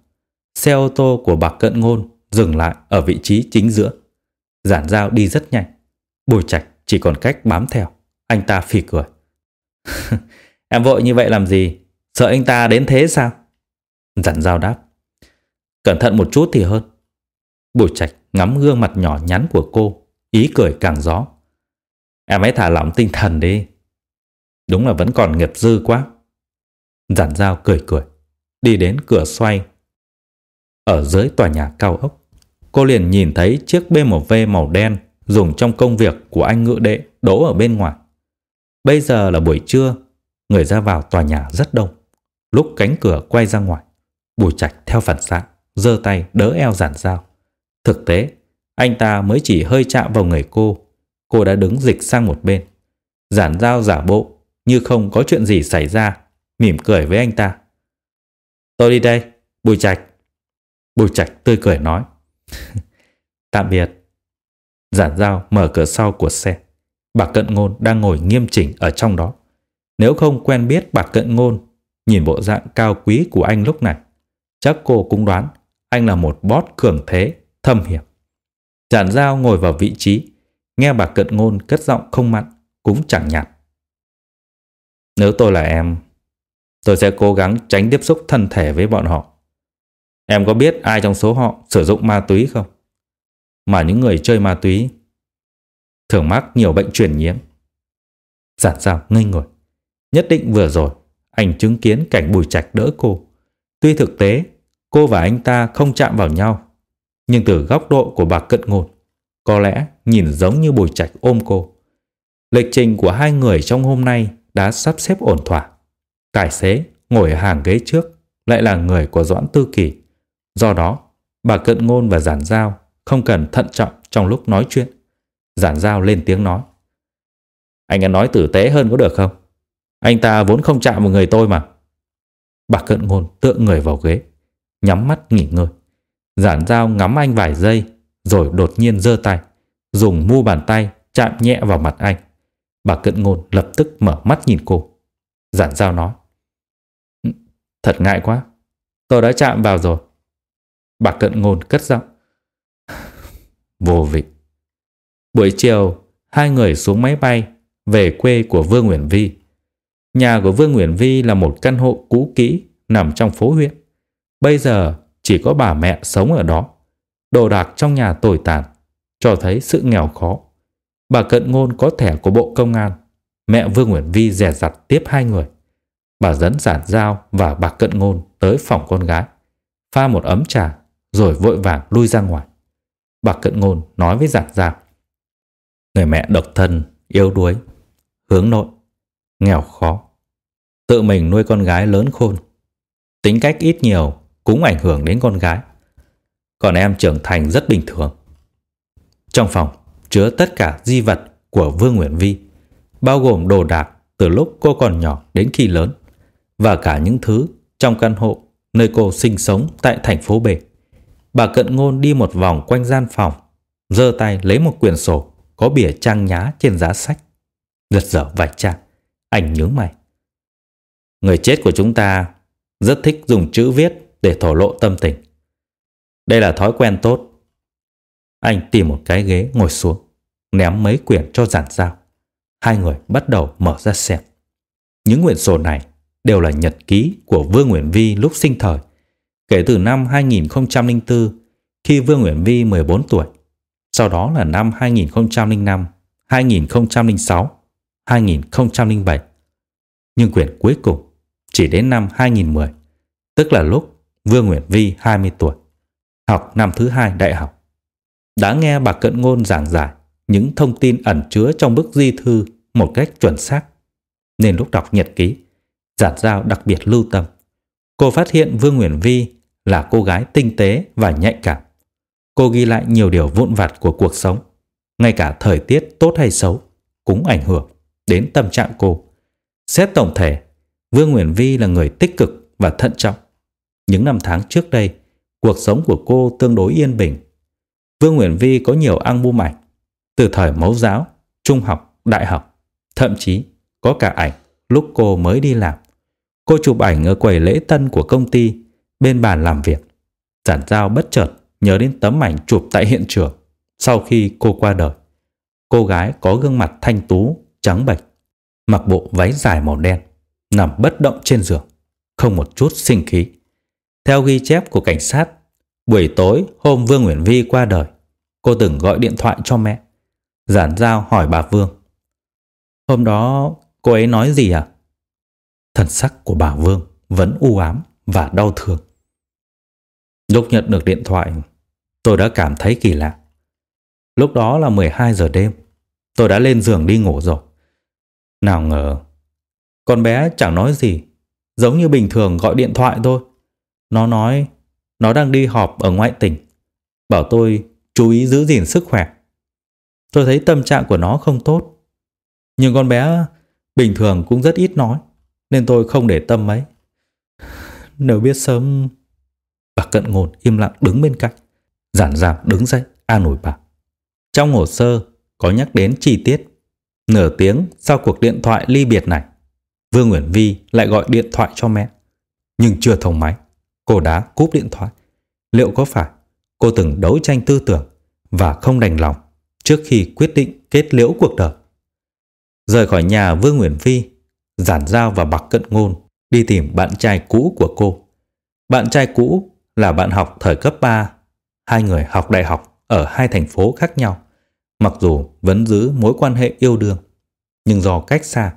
Xe ô tô của bạc cận ngôn dừng lại ở vị trí chính giữa. Giản giao đi rất nhanh. Bùi Trạch chỉ còn cách bám theo. Anh ta phì cười. em vội như vậy làm gì? Sợ anh ta đến thế sao? Giản giao đáp. Cẩn thận một chút thì hơn. Bùi Trạch ngắm gương mặt nhỏ nhắn của cô, ý cười càng gió. Em hãy thả lỏng tinh thần đi. Đúng là vẫn còn nghiệp dư quá. Giản dao cười cười, đi đến cửa xoay. Ở dưới tòa nhà cao ốc, cô liền nhìn thấy chiếc BMW màu đen dùng trong công việc của anh ngự đệ đỗ ở bên ngoài. Bây giờ là buổi trưa, người ra vào tòa nhà rất đông. Lúc cánh cửa quay ra ngoài, Bùi Trạch theo phản xạ, giơ tay đỡ eo giản dao. Thực tế, anh ta mới chỉ hơi chạm vào người cô cô đã đứng dịch sang một bên. Giản dao giả bộ, như không có chuyện gì xảy ra, mỉm cười với anh ta. Tôi đi đây, Bùi Trạch. Bùi Trạch tươi cười nói. Tạm biệt. Giản dao mở cửa sau của xe. Bà Cận Ngôn đang ngồi nghiêm chỉnh ở trong đó. Nếu không quen biết bà Cận Ngôn, nhìn bộ dạng cao quý của anh lúc này, chắc cô cũng đoán anh là một bót cường thế, thâm hiểm. Giản dao ngồi vào vị trí, Nghe bà cận ngôn cất giọng không mặn, cũng chẳng nhạt. Nếu tôi là em, tôi sẽ cố gắng tránh tiếp xúc thân thể với bọn họ. Em có biết ai trong số họ sử dụng ma túy không? Mà những người chơi ma túy thường mắc nhiều bệnh truyền nhiễm. Giản sao ngây người. Nhất định vừa rồi, anh chứng kiến cảnh bùi trạch đỡ cô. Tuy thực tế, cô và anh ta không chạm vào nhau, nhưng từ góc độ của bà cận ngôn, có lẽ nhìn giống như bùi trạch ôm cô. Lịch trình của hai người trong hôm nay đã sắp xếp ổn thỏa. Tài xế ngồi ở hàng ghế trước lại là người của Doãn Tư Kỳ. Do đó, bà Cận Ngôn và Giản Giao không cần thận trọng trong lúc nói chuyện. Giản Giao lên tiếng nói. Anh ấy nói tử tế hơn có được không? Anh ta vốn không chạm một người tôi mà. Bà Cận Ngôn tựa người vào ghế, nhắm mắt nghỉ ngơi. Giản Giao ngắm anh vài giây rồi đột nhiên giơ tay, dùng mu bàn tay chạm nhẹ vào mặt anh. Bà cận ngôn lập tức mở mắt nhìn cô. Giản giao nói. Thật ngại quá, tôi đã chạm vào rồi. Bà cận ngôn cất giọng. Vô vị. Buổi chiều, hai người xuống máy bay về quê của Vương Nguyễn Vi. Nhà của Vương Nguyễn Vi là một căn hộ cũ kỹ nằm trong phố huyện. Bây giờ chỉ có bà mẹ sống ở đó. Đồ đạc trong nhà tồi tàn, cho thấy sự nghèo khó. Bà Cận Ngôn có thẻ của Bộ Công an. Mẹ Vương Nguyễn Vi dè dặt tiếp hai người. Bà dẫn giản dao và bà Cận Ngôn tới phòng con gái. Pha một ấm trà rồi vội vàng lui ra ngoài. Bà Cận Ngôn nói với giản dao. Người mẹ độc thân, yếu đuối, hướng nội, nghèo khó. Tự mình nuôi con gái lớn khôn. Tính cách ít nhiều cũng ảnh hưởng đến con gái. Còn em trưởng thành rất bình thường. Trong phòng chứa tất cả di vật của Vương Nguyễn Vi, bao gồm đồ đạc từ lúc cô còn nhỏ đến khi lớn, và cả những thứ trong căn hộ nơi cô sinh sống tại thành phố B. Bà Cận Ngôn đi một vòng quanh gian phòng, giơ tay lấy một quyển sổ có bìa trang nhá trên giá sách. Lật dở vài trang, ảnh nhướng mày. Người chết của chúng ta rất thích dùng chữ viết để thổ lộ tâm tình. Đây là thói quen tốt. Anh tìm một cái ghế ngồi xuống, ném mấy quyển cho giản giao. Hai người bắt đầu mở ra xem. Những quyển sổ này đều là nhật ký của Vương Nguyễn Vi lúc sinh thời, kể từ năm 2004 khi Vương Nguyễn Vi 14 tuổi, sau đó là năm 2005, 2006, 2007. Nhưng quyển cuối cùng chỉ đến năm 2010, tức là lúc Vương Nguyễn Vi 20 tuổi, học năm thứ hai đại học. Đã nghe bà Cận Ngôn giảng giải những thông tin ẩn chứa trong bức di thư một cách chuẩn xác, nên lúc đọc nhật ký, giản giao đặc biệt lưu tâm. Cô phát hiện Vương Nguyễn Vi là cô gái tinh tế và nhạy cảm. Cô ghi lại nhiều điều vụn vặt của cuộc sống, ngay cả thời tiết tốt hay xấu cũng ảnh hưởng đến tâm trạng cô. Xét tổng thể, Vương Nguyễn Vi là người tích cực và thận trọng. Những năm tháng trước đây, cuộc sống của cô tương đối yên bình. Vương Nguyễn Vi có nhiều album ảnh, từ thời mẫu giáo, trung học, đại học, thậm chí có cả ảnh lúc cô mới đi làm. Cô chụp ảnh ở quầy lễ tân của công ty, bên bàn làm việc. Giản giao bất chợt nhớ đến tấm ảnh chụp tại hiện trường sau khi cô qua đời. Cô gái có gương mặt thanh tú, trắng bệch, mặc bộ váy dài màu đen, nằm bất động trên giường, không một chút sinh khí. Theo ghi chép của cảnh sát, buổi tối hôm Vương Nguyễn Vi qua đời, cô từng gọi điện thoại cho mẹ. Giản giao hỏi bà Vương. Hôm đó cô ấy nói gì à? Thần sắc của bà Vương vẫn u ám và đau thương. Lúc nhận được điện thoại, tôi đã cảm thấy kỳ lạ. Lúc đó là 12 giờ đêm, tôi đã lên giường đi ngủ rồi. Nào ngờ, con bé chẳng nói gì, giống như bình thường gọi điện thoại thôi. Nó nói nó đang đi họp ở ngoại tỉnh, bảo tôi chú ý giữ gìn sức khỏe. Tôi thấy tâm trạng của nó không tốt. Nhưng con bé bình thường cũng rất ít nói, nên tôi không để tâm mấy. Nếu biết sớm... Bà cận ngồn im lặng đứng bên cạnh. Giản giảm đứng dậy, an ủi bà. Trong hồ sơ có nhắc đến chi tiết. Nửa tiếng sau cuộc điện thoại ly biệt này, Vương Nguyễn Vi lại gọi điện thoại cho mẹ. Nhưng chưa thông máy, cô đã cúp điện thoại. Liệu có phải cô từng đấu tranh tư tưởng và không đành lòng trước khi quyết định kết liễu cuộc đời? Rời khỏi nhà Vương Nguyễn Vi, Giản Giao và Bạc Cận Ngôn đi tìm bạn trai cũ của cô. Bạn trai cũ là bạn học thời cấp 3. Hai người học đại học ở hai thành phố khác nhau. Mặc dù vẫn giữ mối quan hệ yêu đương, nhưng do cách xa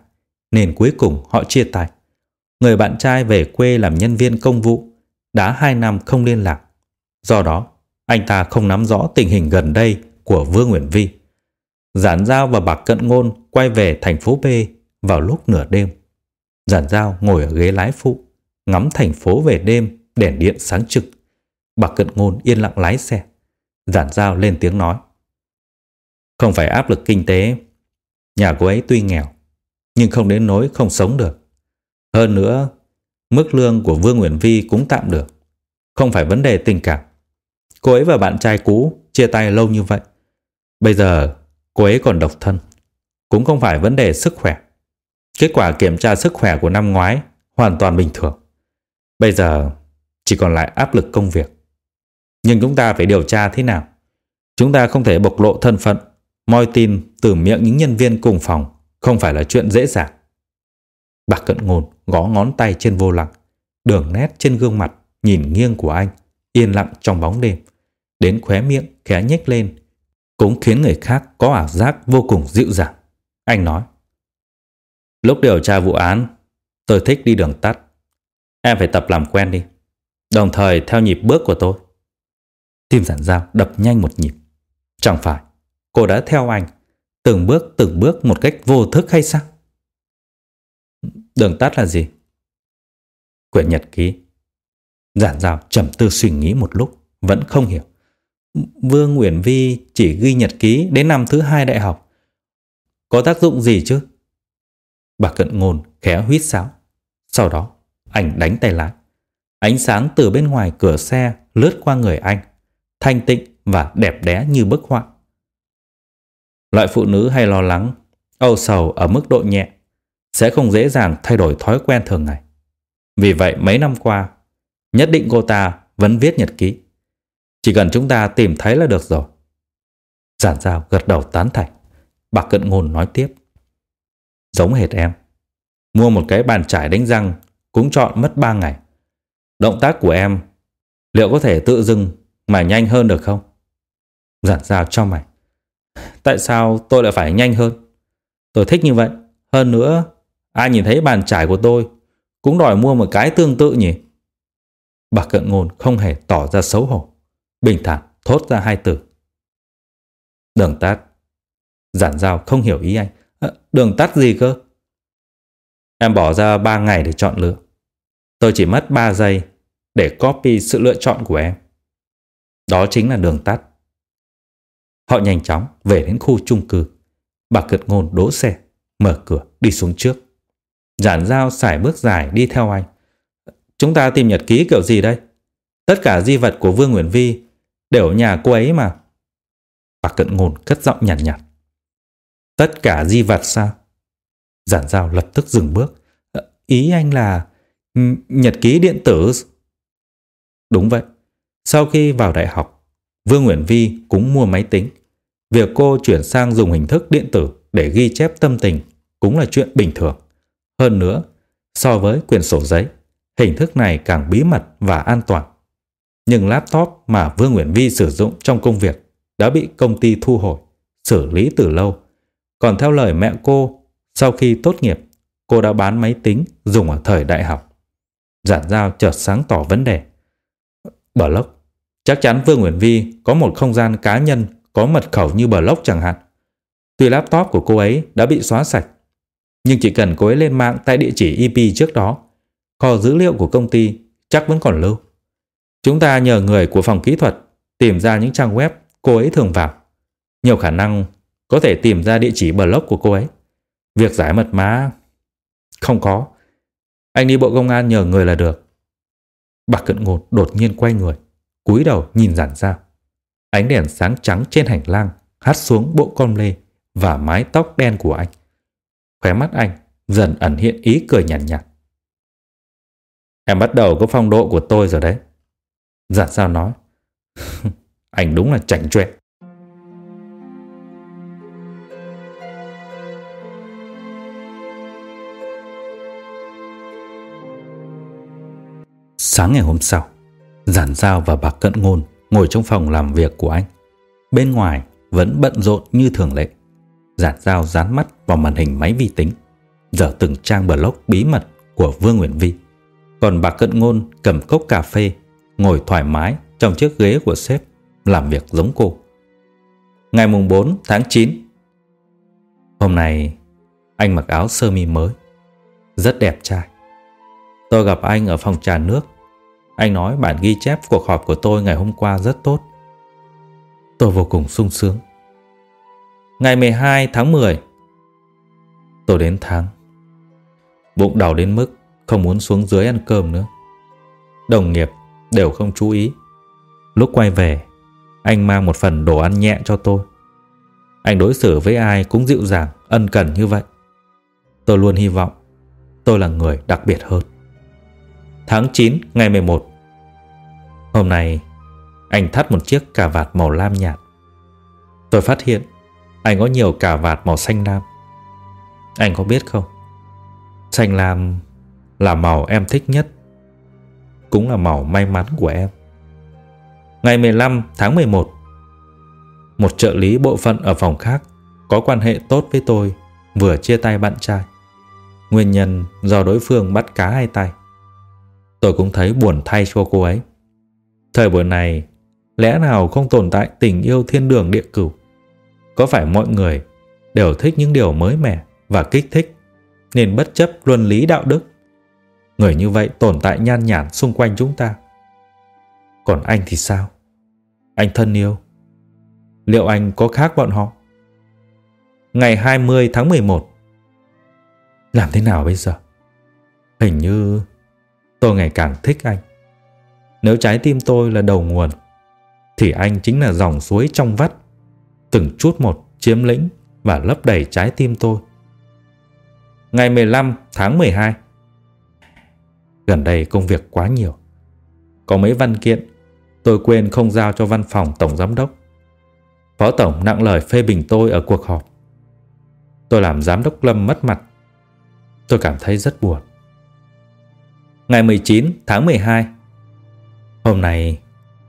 nên cuối cùng họ chia tay. Người bạn trai về quê làm nhân viên công vụ, đã hai năm không liên lạc. Do đó, anh ta không nắm rõ tình hình gần đây của Vương Nguyễn Vi. Giản Giao và Bạc Cận Ngôn quay về thành phố B vào lúc nửa đêm. Giản Giao ngồi ở ghế lái phụ, ngắm thành phố về đêm, đèn điện sáng trực. bà Cận Ngôn yên lặng lái xe. Giản Giao lên tiếng nói. Không phải áp lực kinh tế. Nhà cô ấy tuy nghèo, nhưng không đến nỗi không sống được. Hơn nữa, mức lương của Vương Nguyễn Vi cũng tạm được. Không phải vấn đề tình cảm. Cô ấy và bạn trai cũ chia tay lâu như vậy. Bây giờ cô ấy còn độc thân. Cũng không phải vấn đề sức khỏe. Kết quả kiểm tra sức khỏe của năm ngoái hoàn toàn bình thường. Bây giờ chỉ còn lại áp lực công việc. Nhưng chúng ta phải điều tra thế nào? Chúng ta không thể bộc lộ thân phận, moi tin từ miệng những nhân viên cùng phòng không phải là chuyện dễ dàng. Bạc cận ngôn gõ ngón tay trên vô lăng. Đường nét trên gương mặt nhìn nghiêng của anh yên lặng trong bóng đêm. Đến khóe miệng khẽ nhếch lên cũng khiến người khác có ảo giác vô cùng dịu dàng. Anh nói Lúc điều tra vụ án tôi thích đi đường tắt. Em phải tập làm quen đi. Đồng thời theo nhịp bước của tôi. Tim giản dao đập nhanh một nhịp. Chẳng phải cô đã theo anh từng bước từng bước một cách vô thức hay sao? Đường tắt là gì? Quyển nhật ký. Giản dao trầm tư suy nghĩ một lúc, vẫn không hiểu. Vương Nguyễn Vi chỉ ghi nhật ký đến năm thứ hai đại học. Có tác dụng gì chứ? Bà cận ngôn khẽ huýt sáo. Sau đó, anh đánh tay lái. Ánh sáng từ bên ngoài cửa xe lướt qua người anh, thanh tịnh và đẹp đẽ như bức họa. Loại phụ nữ hay lo lắng, âu sầu ở mức độ nhẹ, sẽ không dễ dàng thay đổi thói quen thường ngày. Vì vậy mấy năm qua, nhất định cô ta vẫn viết nhật ký. Chỉ cần chúng ta tìm thấy là được rồi. Giản giao gật đầu tán thành. Bà cận ngôn nói tiếp. Giống hệt em. Mua một cái bàn trải đánh răng cũng chọn mất 3 ngày. Động tác của em liệu có thể tự dưng mà nhanh hơn được không? Giản dao cho mày. Tại sao tôi lại phải nhanh hơn? Tôi thích như vậy. Hơn nữa, ai nhìn thấy bàn trải của tôi cũng đòi mua một cái tương tự nhỉ? Bà cận ngôn không hề tỏ ra xấu hổ. Bình thản thốt ra hai từ. Đường tát. Giản giao không hiểu ý anh. Ờ, đường tắt gì cơ? Em bỏ ra 3 ngày để chọn lựa. Tôi chỉ mất 3 giây để copy sự lựa chọn của em. Đó chính là đường tắt. Họ nhanh chóng về đến khu chung cư. Bà cật ngôn đỗ xe, mở cửa đi xuống trước. Giản giao xài bước dài đi theo anh. Chúng ta tìm nhật ký kiểu gì đây? Tất cả di vật của Vương Nguyễn Vi đều ở nhà cô ấy mà. Bà cận ngôn cất giọng nhàn nhạt, nhạt. Tất cả di vật sao? Giản giao lập tức dừng bước. Ờ, ý anh là ừ, nhật ký điện tử. Đúng vậy. Sau khi vào đại học, Vương Nguyễn Vi cũng mua máy tính. Việc cô chuyển sang dùng hình thức điện tử để ghi chép tâm tình cũng là chuyện bình thường. Hơn nữa, so với quyển sổ giấy, hình thức này càng bí mật và an toàn. Nhưng laptop mà Vương Nguyễn Vi sử dụng trong công việc đã bị công ty thu hồi, xử lý từ lâu. Còn theo lời mẹ cô, sau khi tốt nghiệp, cô đã bán máy tính dùng ở thời đại học. Giản giao chợt sáng tỏ vấn đề. Blog Chắc chắn Vương Nguyễn Vi có một không gian cá nhân có mật khẩu như blog chẳng hạn. Tuy laptop của cô ấy đã bị xóa sạch, nhưng chỉ cần cô ấy lên mạng tại địa chỉ IP trước đó, kho dữ liệu của công ty chắc vẫn còn lưu. Chúng ta nhờ người của phòng kỹ thuật tìm ra những trang web cô ấy thường vào. Nhiều khả năng có thể tìm ra địa chỉ blog của cô ấy. Việc giải mật mã không có. Anh đi bộ công an nhờ người là được. Bà cận ngột đột nhiên quay người, cúi đầu nhìn giản ra. Ánh đèn sáng trắng trên hành lang hắt xuống bộ con lê và mái tóc đen của anh. Khóe mắt anh dần ẩn hiện ý cười nhàn nhạt, nhạt. Em bắt đầu có phong độ của tôi rồi đấy. Giản sao nói. anh đúng là chảnh chọe. Sáng ngày hôm sau, Giản Giao và bà Cận Ngôn ngồi trong phòng làm việc của anh. Bên ngoài vẫn bận rộn như thường lệ. Giản Giao dán mắt vào màn hình máy vi tính, dở từng trang blog bí mật của Vương Nguyễn Vi. Còn bà Cận Ngôn cầm cốc cà phê, ngồi thoải mái trong chiếc ghế của sếp, làm việc giống cô. Ngày mùng 4 tháng 9 Hôm nay, anh mặc áo sơ mi mới, rất đẹp trai. Tôi gặp anh ở phòng trà nước anh nói bản ghi chép cuộc họp của tôi ngày hôm qua rất tốt. Tôi vô cùng sung sướng. Ngày 12 tháng 10 Tôi đến tháng Bụng đau đến mức không muốn xuống dưới ăn cơm nữa. Đồng nghiệp đều không chú ý. Lúc quay về, anh mang một phần đồ ăn nhẹ cho tôi. Anh đối xử với ai cũng dịu dàng, ân cần như vậy. Tôi luôn hy vọng tôi là người đặc biệt hơn. Tháng 9 ngày 11 Hôm nay, Anh thắt một chiếc cà vạt màu lam nhạt Tôi phát hiện, Anh có nhiều cà vạt màu xanh lam Anh có biết không Xanh lam Là màu em thích nhất, cũng là màu may mắn của em. Ngày 15 tháng 11 Một trợ lý bộ phận ở phòng khác có quan hệ tốt với tôi, vừa chia tay bạn trai. Nguyên nhân do đối phương bắt cá hai tay. Tôi cũng thấy buồn thay cho cô ấy. Thời buổi này, lẽ nào không tồn tại tình yêu thiên đường địa cửu? Có phải mọi người đều thích những điều mới mẻ và kích thích, nên bất chấp luân lý đạo đức? Người như vậy tồn tại nhan nhản xung quanh chúng ta. Còn anh thì sao? Anh thân yêu. Liệu anh có khác bọn họ? Ngày 20 tháng 11 Làm thế nào bây giờ? Hình như tôi ngày càng thích anh. Nếu trái tim tôi là đầu nguồn, thì anh chính là dòng suối trong vắt, từng chút một chiếm lĩnh và lấp đầy trái tim tôi. Ngày 15 tháng 12 Gần đây công việc quá nhiều. Có mấy văn kiện tôi quên không giao cho văn phòng tổng giám đốc. Phó tổng nặng lời phê bình tôi ở cuộc họp. Tôi làm giám đốc Lâm mất mặt. Tôi cảm thấy rất buồn. Ngày 19 tháng 12 Hôm nay,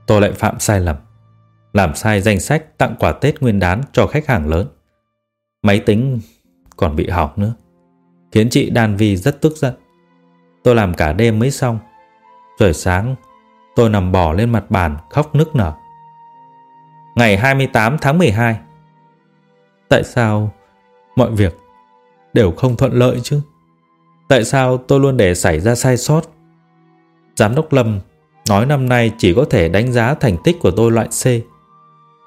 tôi lại phạm sai lầm. Làm sai danh sách tặng quà Tết nguyên đán cho khách hàng lớn. Máy tính còn bị hỏng nữa. Khiến chị Đan Vi rất tức giận. Tôi làm cả đêm mới xong. Rồi sáng tôi nằm bò lên mặt bàn khóc nức nở. Ngày 28 tháng 12 Tại sao mọi việc đều không thuận lợi chứ? Tại sao tôi luôn để xảy ra sai sót? Giám đốc Lâm nói năm nay chỉ có thể đánh giá thành tích của tôi loại C.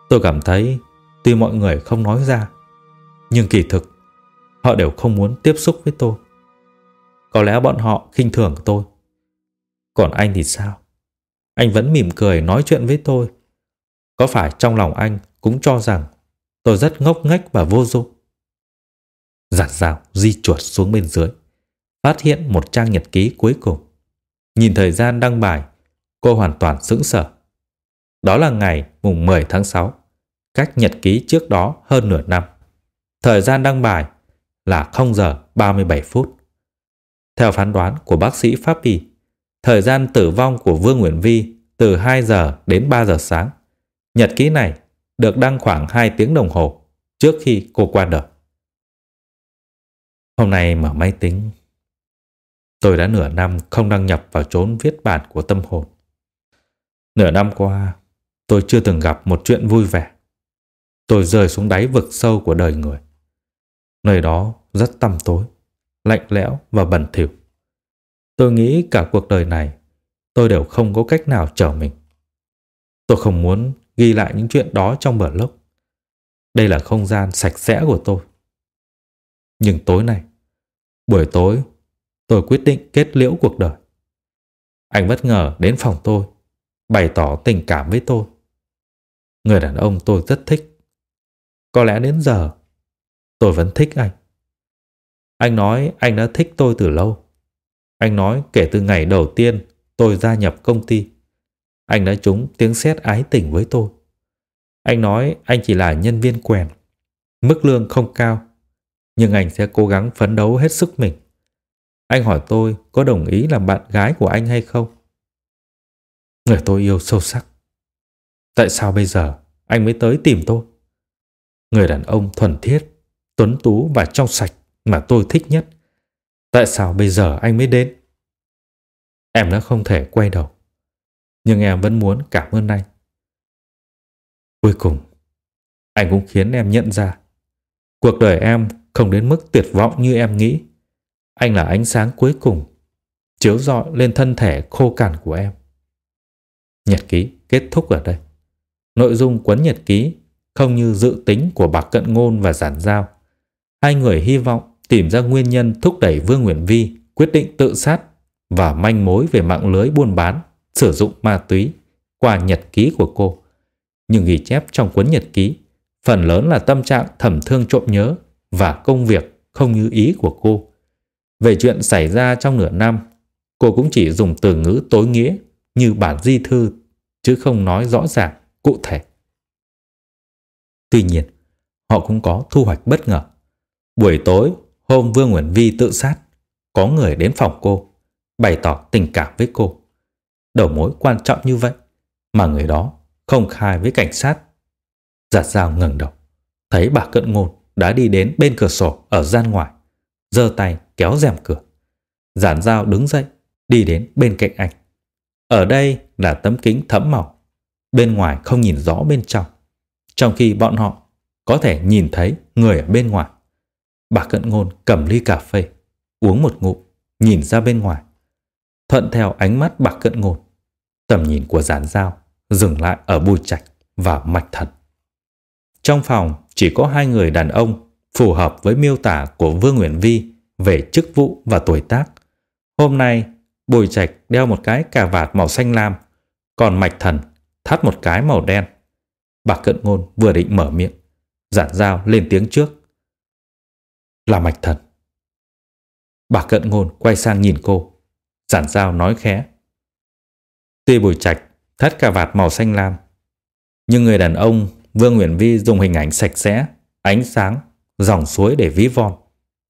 Tôi cảm thấy tuy mọi người không nói ra, nhưng kỳ thực họ đều không muốn tiếp xúc với tôi. Có lẽ bọn họ khinh thường tôi. Còn anh thì sao? Anh vẫn mỉm cười nói chuyện với tôi. Có phải trong lòng anh cũng cho rằng tôi rất ngốc nghếch và vô dụng? Giặt rào di chuột xuống bên dưới, phát hiện một trang nhật ký cuối cùng. Nhìn thời gian đăng bài, cô hoàn toàn sững sờ. Đó là ngày mùng 10 tháng 6, cách nhật ký trước đó hơn nửa năm. Thời gian đăng bài là 0 giờ 37 phút. Theo phán đoán của bác sĩ Pháp Y, thời gian tử vong của Vương Nguyễn Vi từ 2 giờ đến 3 giờ sáng. Nhật ký này được đăng khoảng 2 tiếng đồng hồ trước khi cô qua đời. Hôm nay mở máy tính, tôi đã nửa năm không đăng nhập vào chốn viết bản của tâm hồn. Nửa năm qua, tôi chưa từng gặp một chuyện vui vẻ. Tôi rơi xuống đáy vực sâu của đời người. Nơi đó rất tăm tối, lạnh lẽo và bẩn thỉu. Tôi nghĩ cả cuộc đời này tôi đều không có cách nào trở mình. Tôi không muốn ghi lại những chuyện đó trong bờ lốc. Đây là không gian sạch sẽ của tôi. Nhưng tối nay, buổi tối, tôi quyết định kết liễu cuộc đời. Anh bất ngờ đến phòng tôi, bày tỏ tình cảm với tôi. Người đàn ông tôi rất thích. Có lẽ đến giờ, tôi vẫn thích anh. Anh nói anh đã thích tôi từ lâu. Anh nói kể từ ngày đầu tiên tôi gia nhập công ty, anh đã trúng tiếng sét ái tình với tôi. Anh nói anh chỉ là nhân viên quèn, mức lương không cao, nhưng anh sẽ cố gắng phấn đấu hết sức mình. Anh hỏi tôi có đồng ý làm bạn gái của anh hay không? Người tôi yêu sâu sắc. Tại sao bây giờ anh mới tới tìm tôi? Người đàn ông thuần thiết, tuấn tú và trong sạch mà tôi thích nhất. Tại sao bây giờ anh mới đến? Em đã không thể quay đầu. Nhưng em vẫn muốn cảm ơn anh. Cuối cùng, anh cũng khiến em nhận ra cuộc đời em không đến mức tuyệt vọng như em nghĩ. Anh là ánh sáng cuối cùng, chiếu rọi lên thân thể khô cằn của em. Nhật ký kết thúc ở đây. Nội dung cuốn nhật ký không như dự tính của bà Cận Ngôn và Giản Giao. Hai người hy vọng tìm ra nguyên nhân thúc đẩy Vương Nguyễn Vi quyết định tự sát và manh mối về mạng lưới buôn bán, sử dụng ma túy qua nhật ký của cô. Nhưng ghi chép trong cuốn nhật ký, phần lớn là tâm trạng thầm thương trộm nhớ và công việc không như ý của cô. Về chuyện xảy ra trong nửa năm, cô cũng chỉ dùng từ ngữ tối nghĩa như bản di thư, chứ không nói rõ ràng, cụ thể. Tuy nhiên, họ cũng có thu hoạch bất ngờ. Buổi tối, hôm Vương Nguyễn Vi tự sát, có người đến phòng cô bày tỏ tình cảm với cô. đầu mối quan trọng như vậy mà người đó không khai với cảnh sát. Giạt dao ngẩng đầu, thấy bà cận ngôn đã đi đến bên cửa sổ ở gian ngoài, giơ tay kéo rèm cửa. Giản dao đứng dậy, đi đến bên cạnh anh. Ở đây là tấm kính thấm màu, bên ngoài không nhìn rõ bên trong, trong khi bọn họ có thể nhìn thấy người ở bên ngoài. Bà cận ngôn cầm ly cà phê, uống một ngụm, nhìn ra bên ngoài. Thuận theo ánh mắt bà cận ngôn, tầm nhìn của giản dao dừng lại ở bùi trạch và mạch thần. Trong phòng chỉ có hai người đàn ông phù hợp với miêu tả của Vương Nguyễn Vi về chức vụ và tuổi tác. Hôm nay, Bùi Trạch đeo một cái cà vạt màu xanh lam, còn Mạch Thần thắt một cái màu đen. Bà Cận Ngôn vừa định mở miệng, giản dao lên tiếng trước. Là Mạch Thần. Bà Cận Ngôn quay sang nhìn cô, giản dao nói khẽ. Tuy Bùi Trạch thắt cà vạt màu xanh lam, nhưng người đàn ông Vương Nguyễn Vi dùng hình ảnh sạch sẽ, ánh sáng, dòng suối để ví von.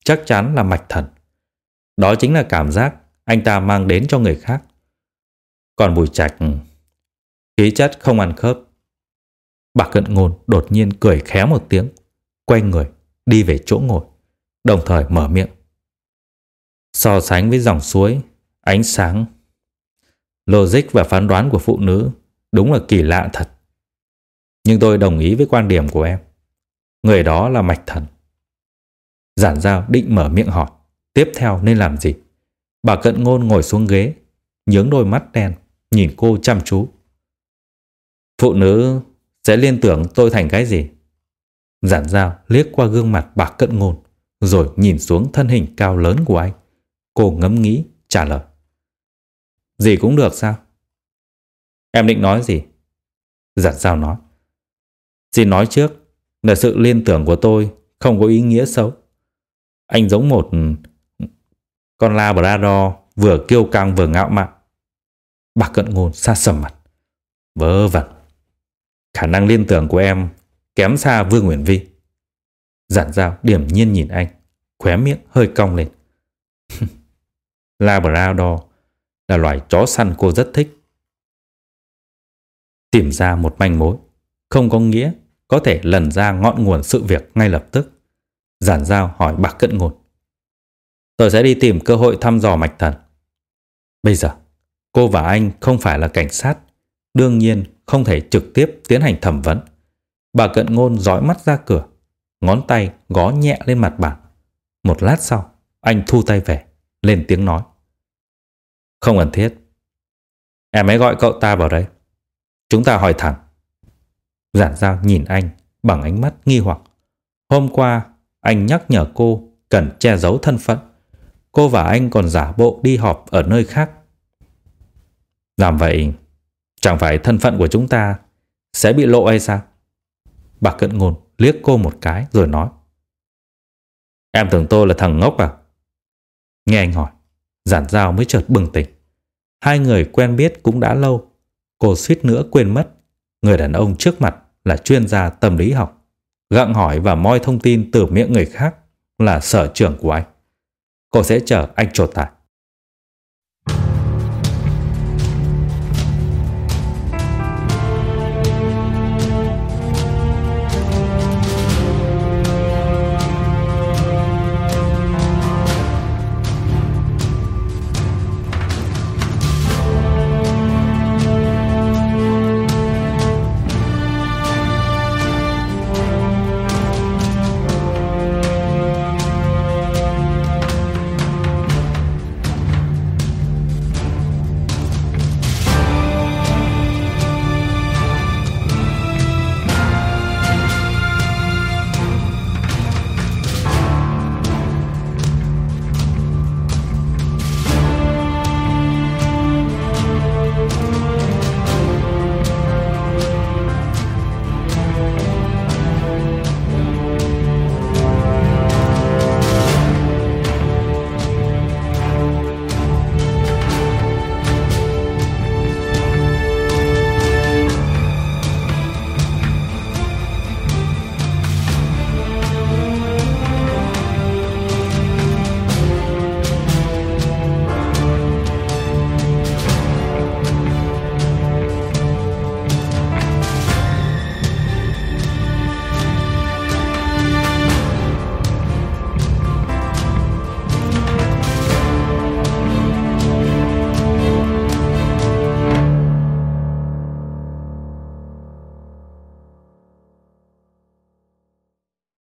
Chắc chắn là mạch thần. Đó chính là cảm giác anh ta mang đến cho người khác. Còn Bùi Trạch, khí chất không ăn khớp. Bà Cận Ngôn đột nhiên cười khé một tiếng, quay người, đi về chỗ ngồi, đồng thời mở miệng. So sánh với dòng suối, ánh sáng, logic và phán đoán của phụ nữ đúng là kỳ lạ thật. Nhưng tôi đồng ý với quan điểm của em. Người đó là mạch thần. Giản giao định mở miệng hỏi. Tiếp theo nên làm gì? Bà cận ngôn ngồi xuống ghế, nhướng đôi mắt đen, nhìn cô chăm chú. Phụ nữ sẽ liên tưởng tôi thành cái gì? Giản dao liếc qua gương mặt bà cận ngôn, rồi nhìn xuống thân hình cao lớn của anh. Cô ngẫm nghĩ, trả lời. Gì cũng được sao? Em định nói gì? Giản dao nói. Xin nói trước là sự liên tưởng của tôi không có ý nghĩa xấu. Anh giống một con Labrador vừa kiêu căng vừa ngạo mạn. Bà cận ngôn xa sầm mặt. Vớ vẩn. Khả năng liên tưởng của em kém xa Vương Nguyễn Vi. Giản dao điểm nhiên nhìn anh, khóe miệng hơi cong lên. Labrador là loài chó săn cô rất thích. Tìm ra một manh mối không có nghĩa có thể lần ra ngọn nguồn sự việc ngay lập tức. Giản giao hỏi bạc cận ngôn. Tôi sẽ đi tìm cơ hội thăm dò mạch thần. Bây giờ, cô và anh không phải là cảnh sát, đương nhiên không thể trực tiếp tiến hành thẩm vấn. Bà cận ngôn dõi mắt ra cửa, ngón tay gó nhẹ lên mặt bàn. Một lát sau, anh thu tay về, lên tiếng nói. Không cần thiết. Em ấy gọi cậu ta vào đây. Chúng ta hỏi thẳng. Giản giao nhìn anh bằng ánh mắt nghi hoặc. Hôm qua, anh nhắc nhở cô cần che giấu thân phận. Cô và anh còn giả bộ đi họp ở nơi khác. Làm vậy, chẳng phải thân phận của chúng ta sẽ bị lộ hay sao? Bà cận ngôn liếc cô một cái rồi nói. Em tưởng tôi là thằng ngốc à? Nghe anh hỏi, giản giao mới chợt bừng tỉnh. Hai người quen biết cũng đã lâu. Cô suýt nữa quên mất. Người đàn ông trước mặt là chuyên gia tâm lý học. Gặng hỏi và moi thông tin từ miệng người khác là sở trưởng của anh. Cô sẽ chờ anh trột tài.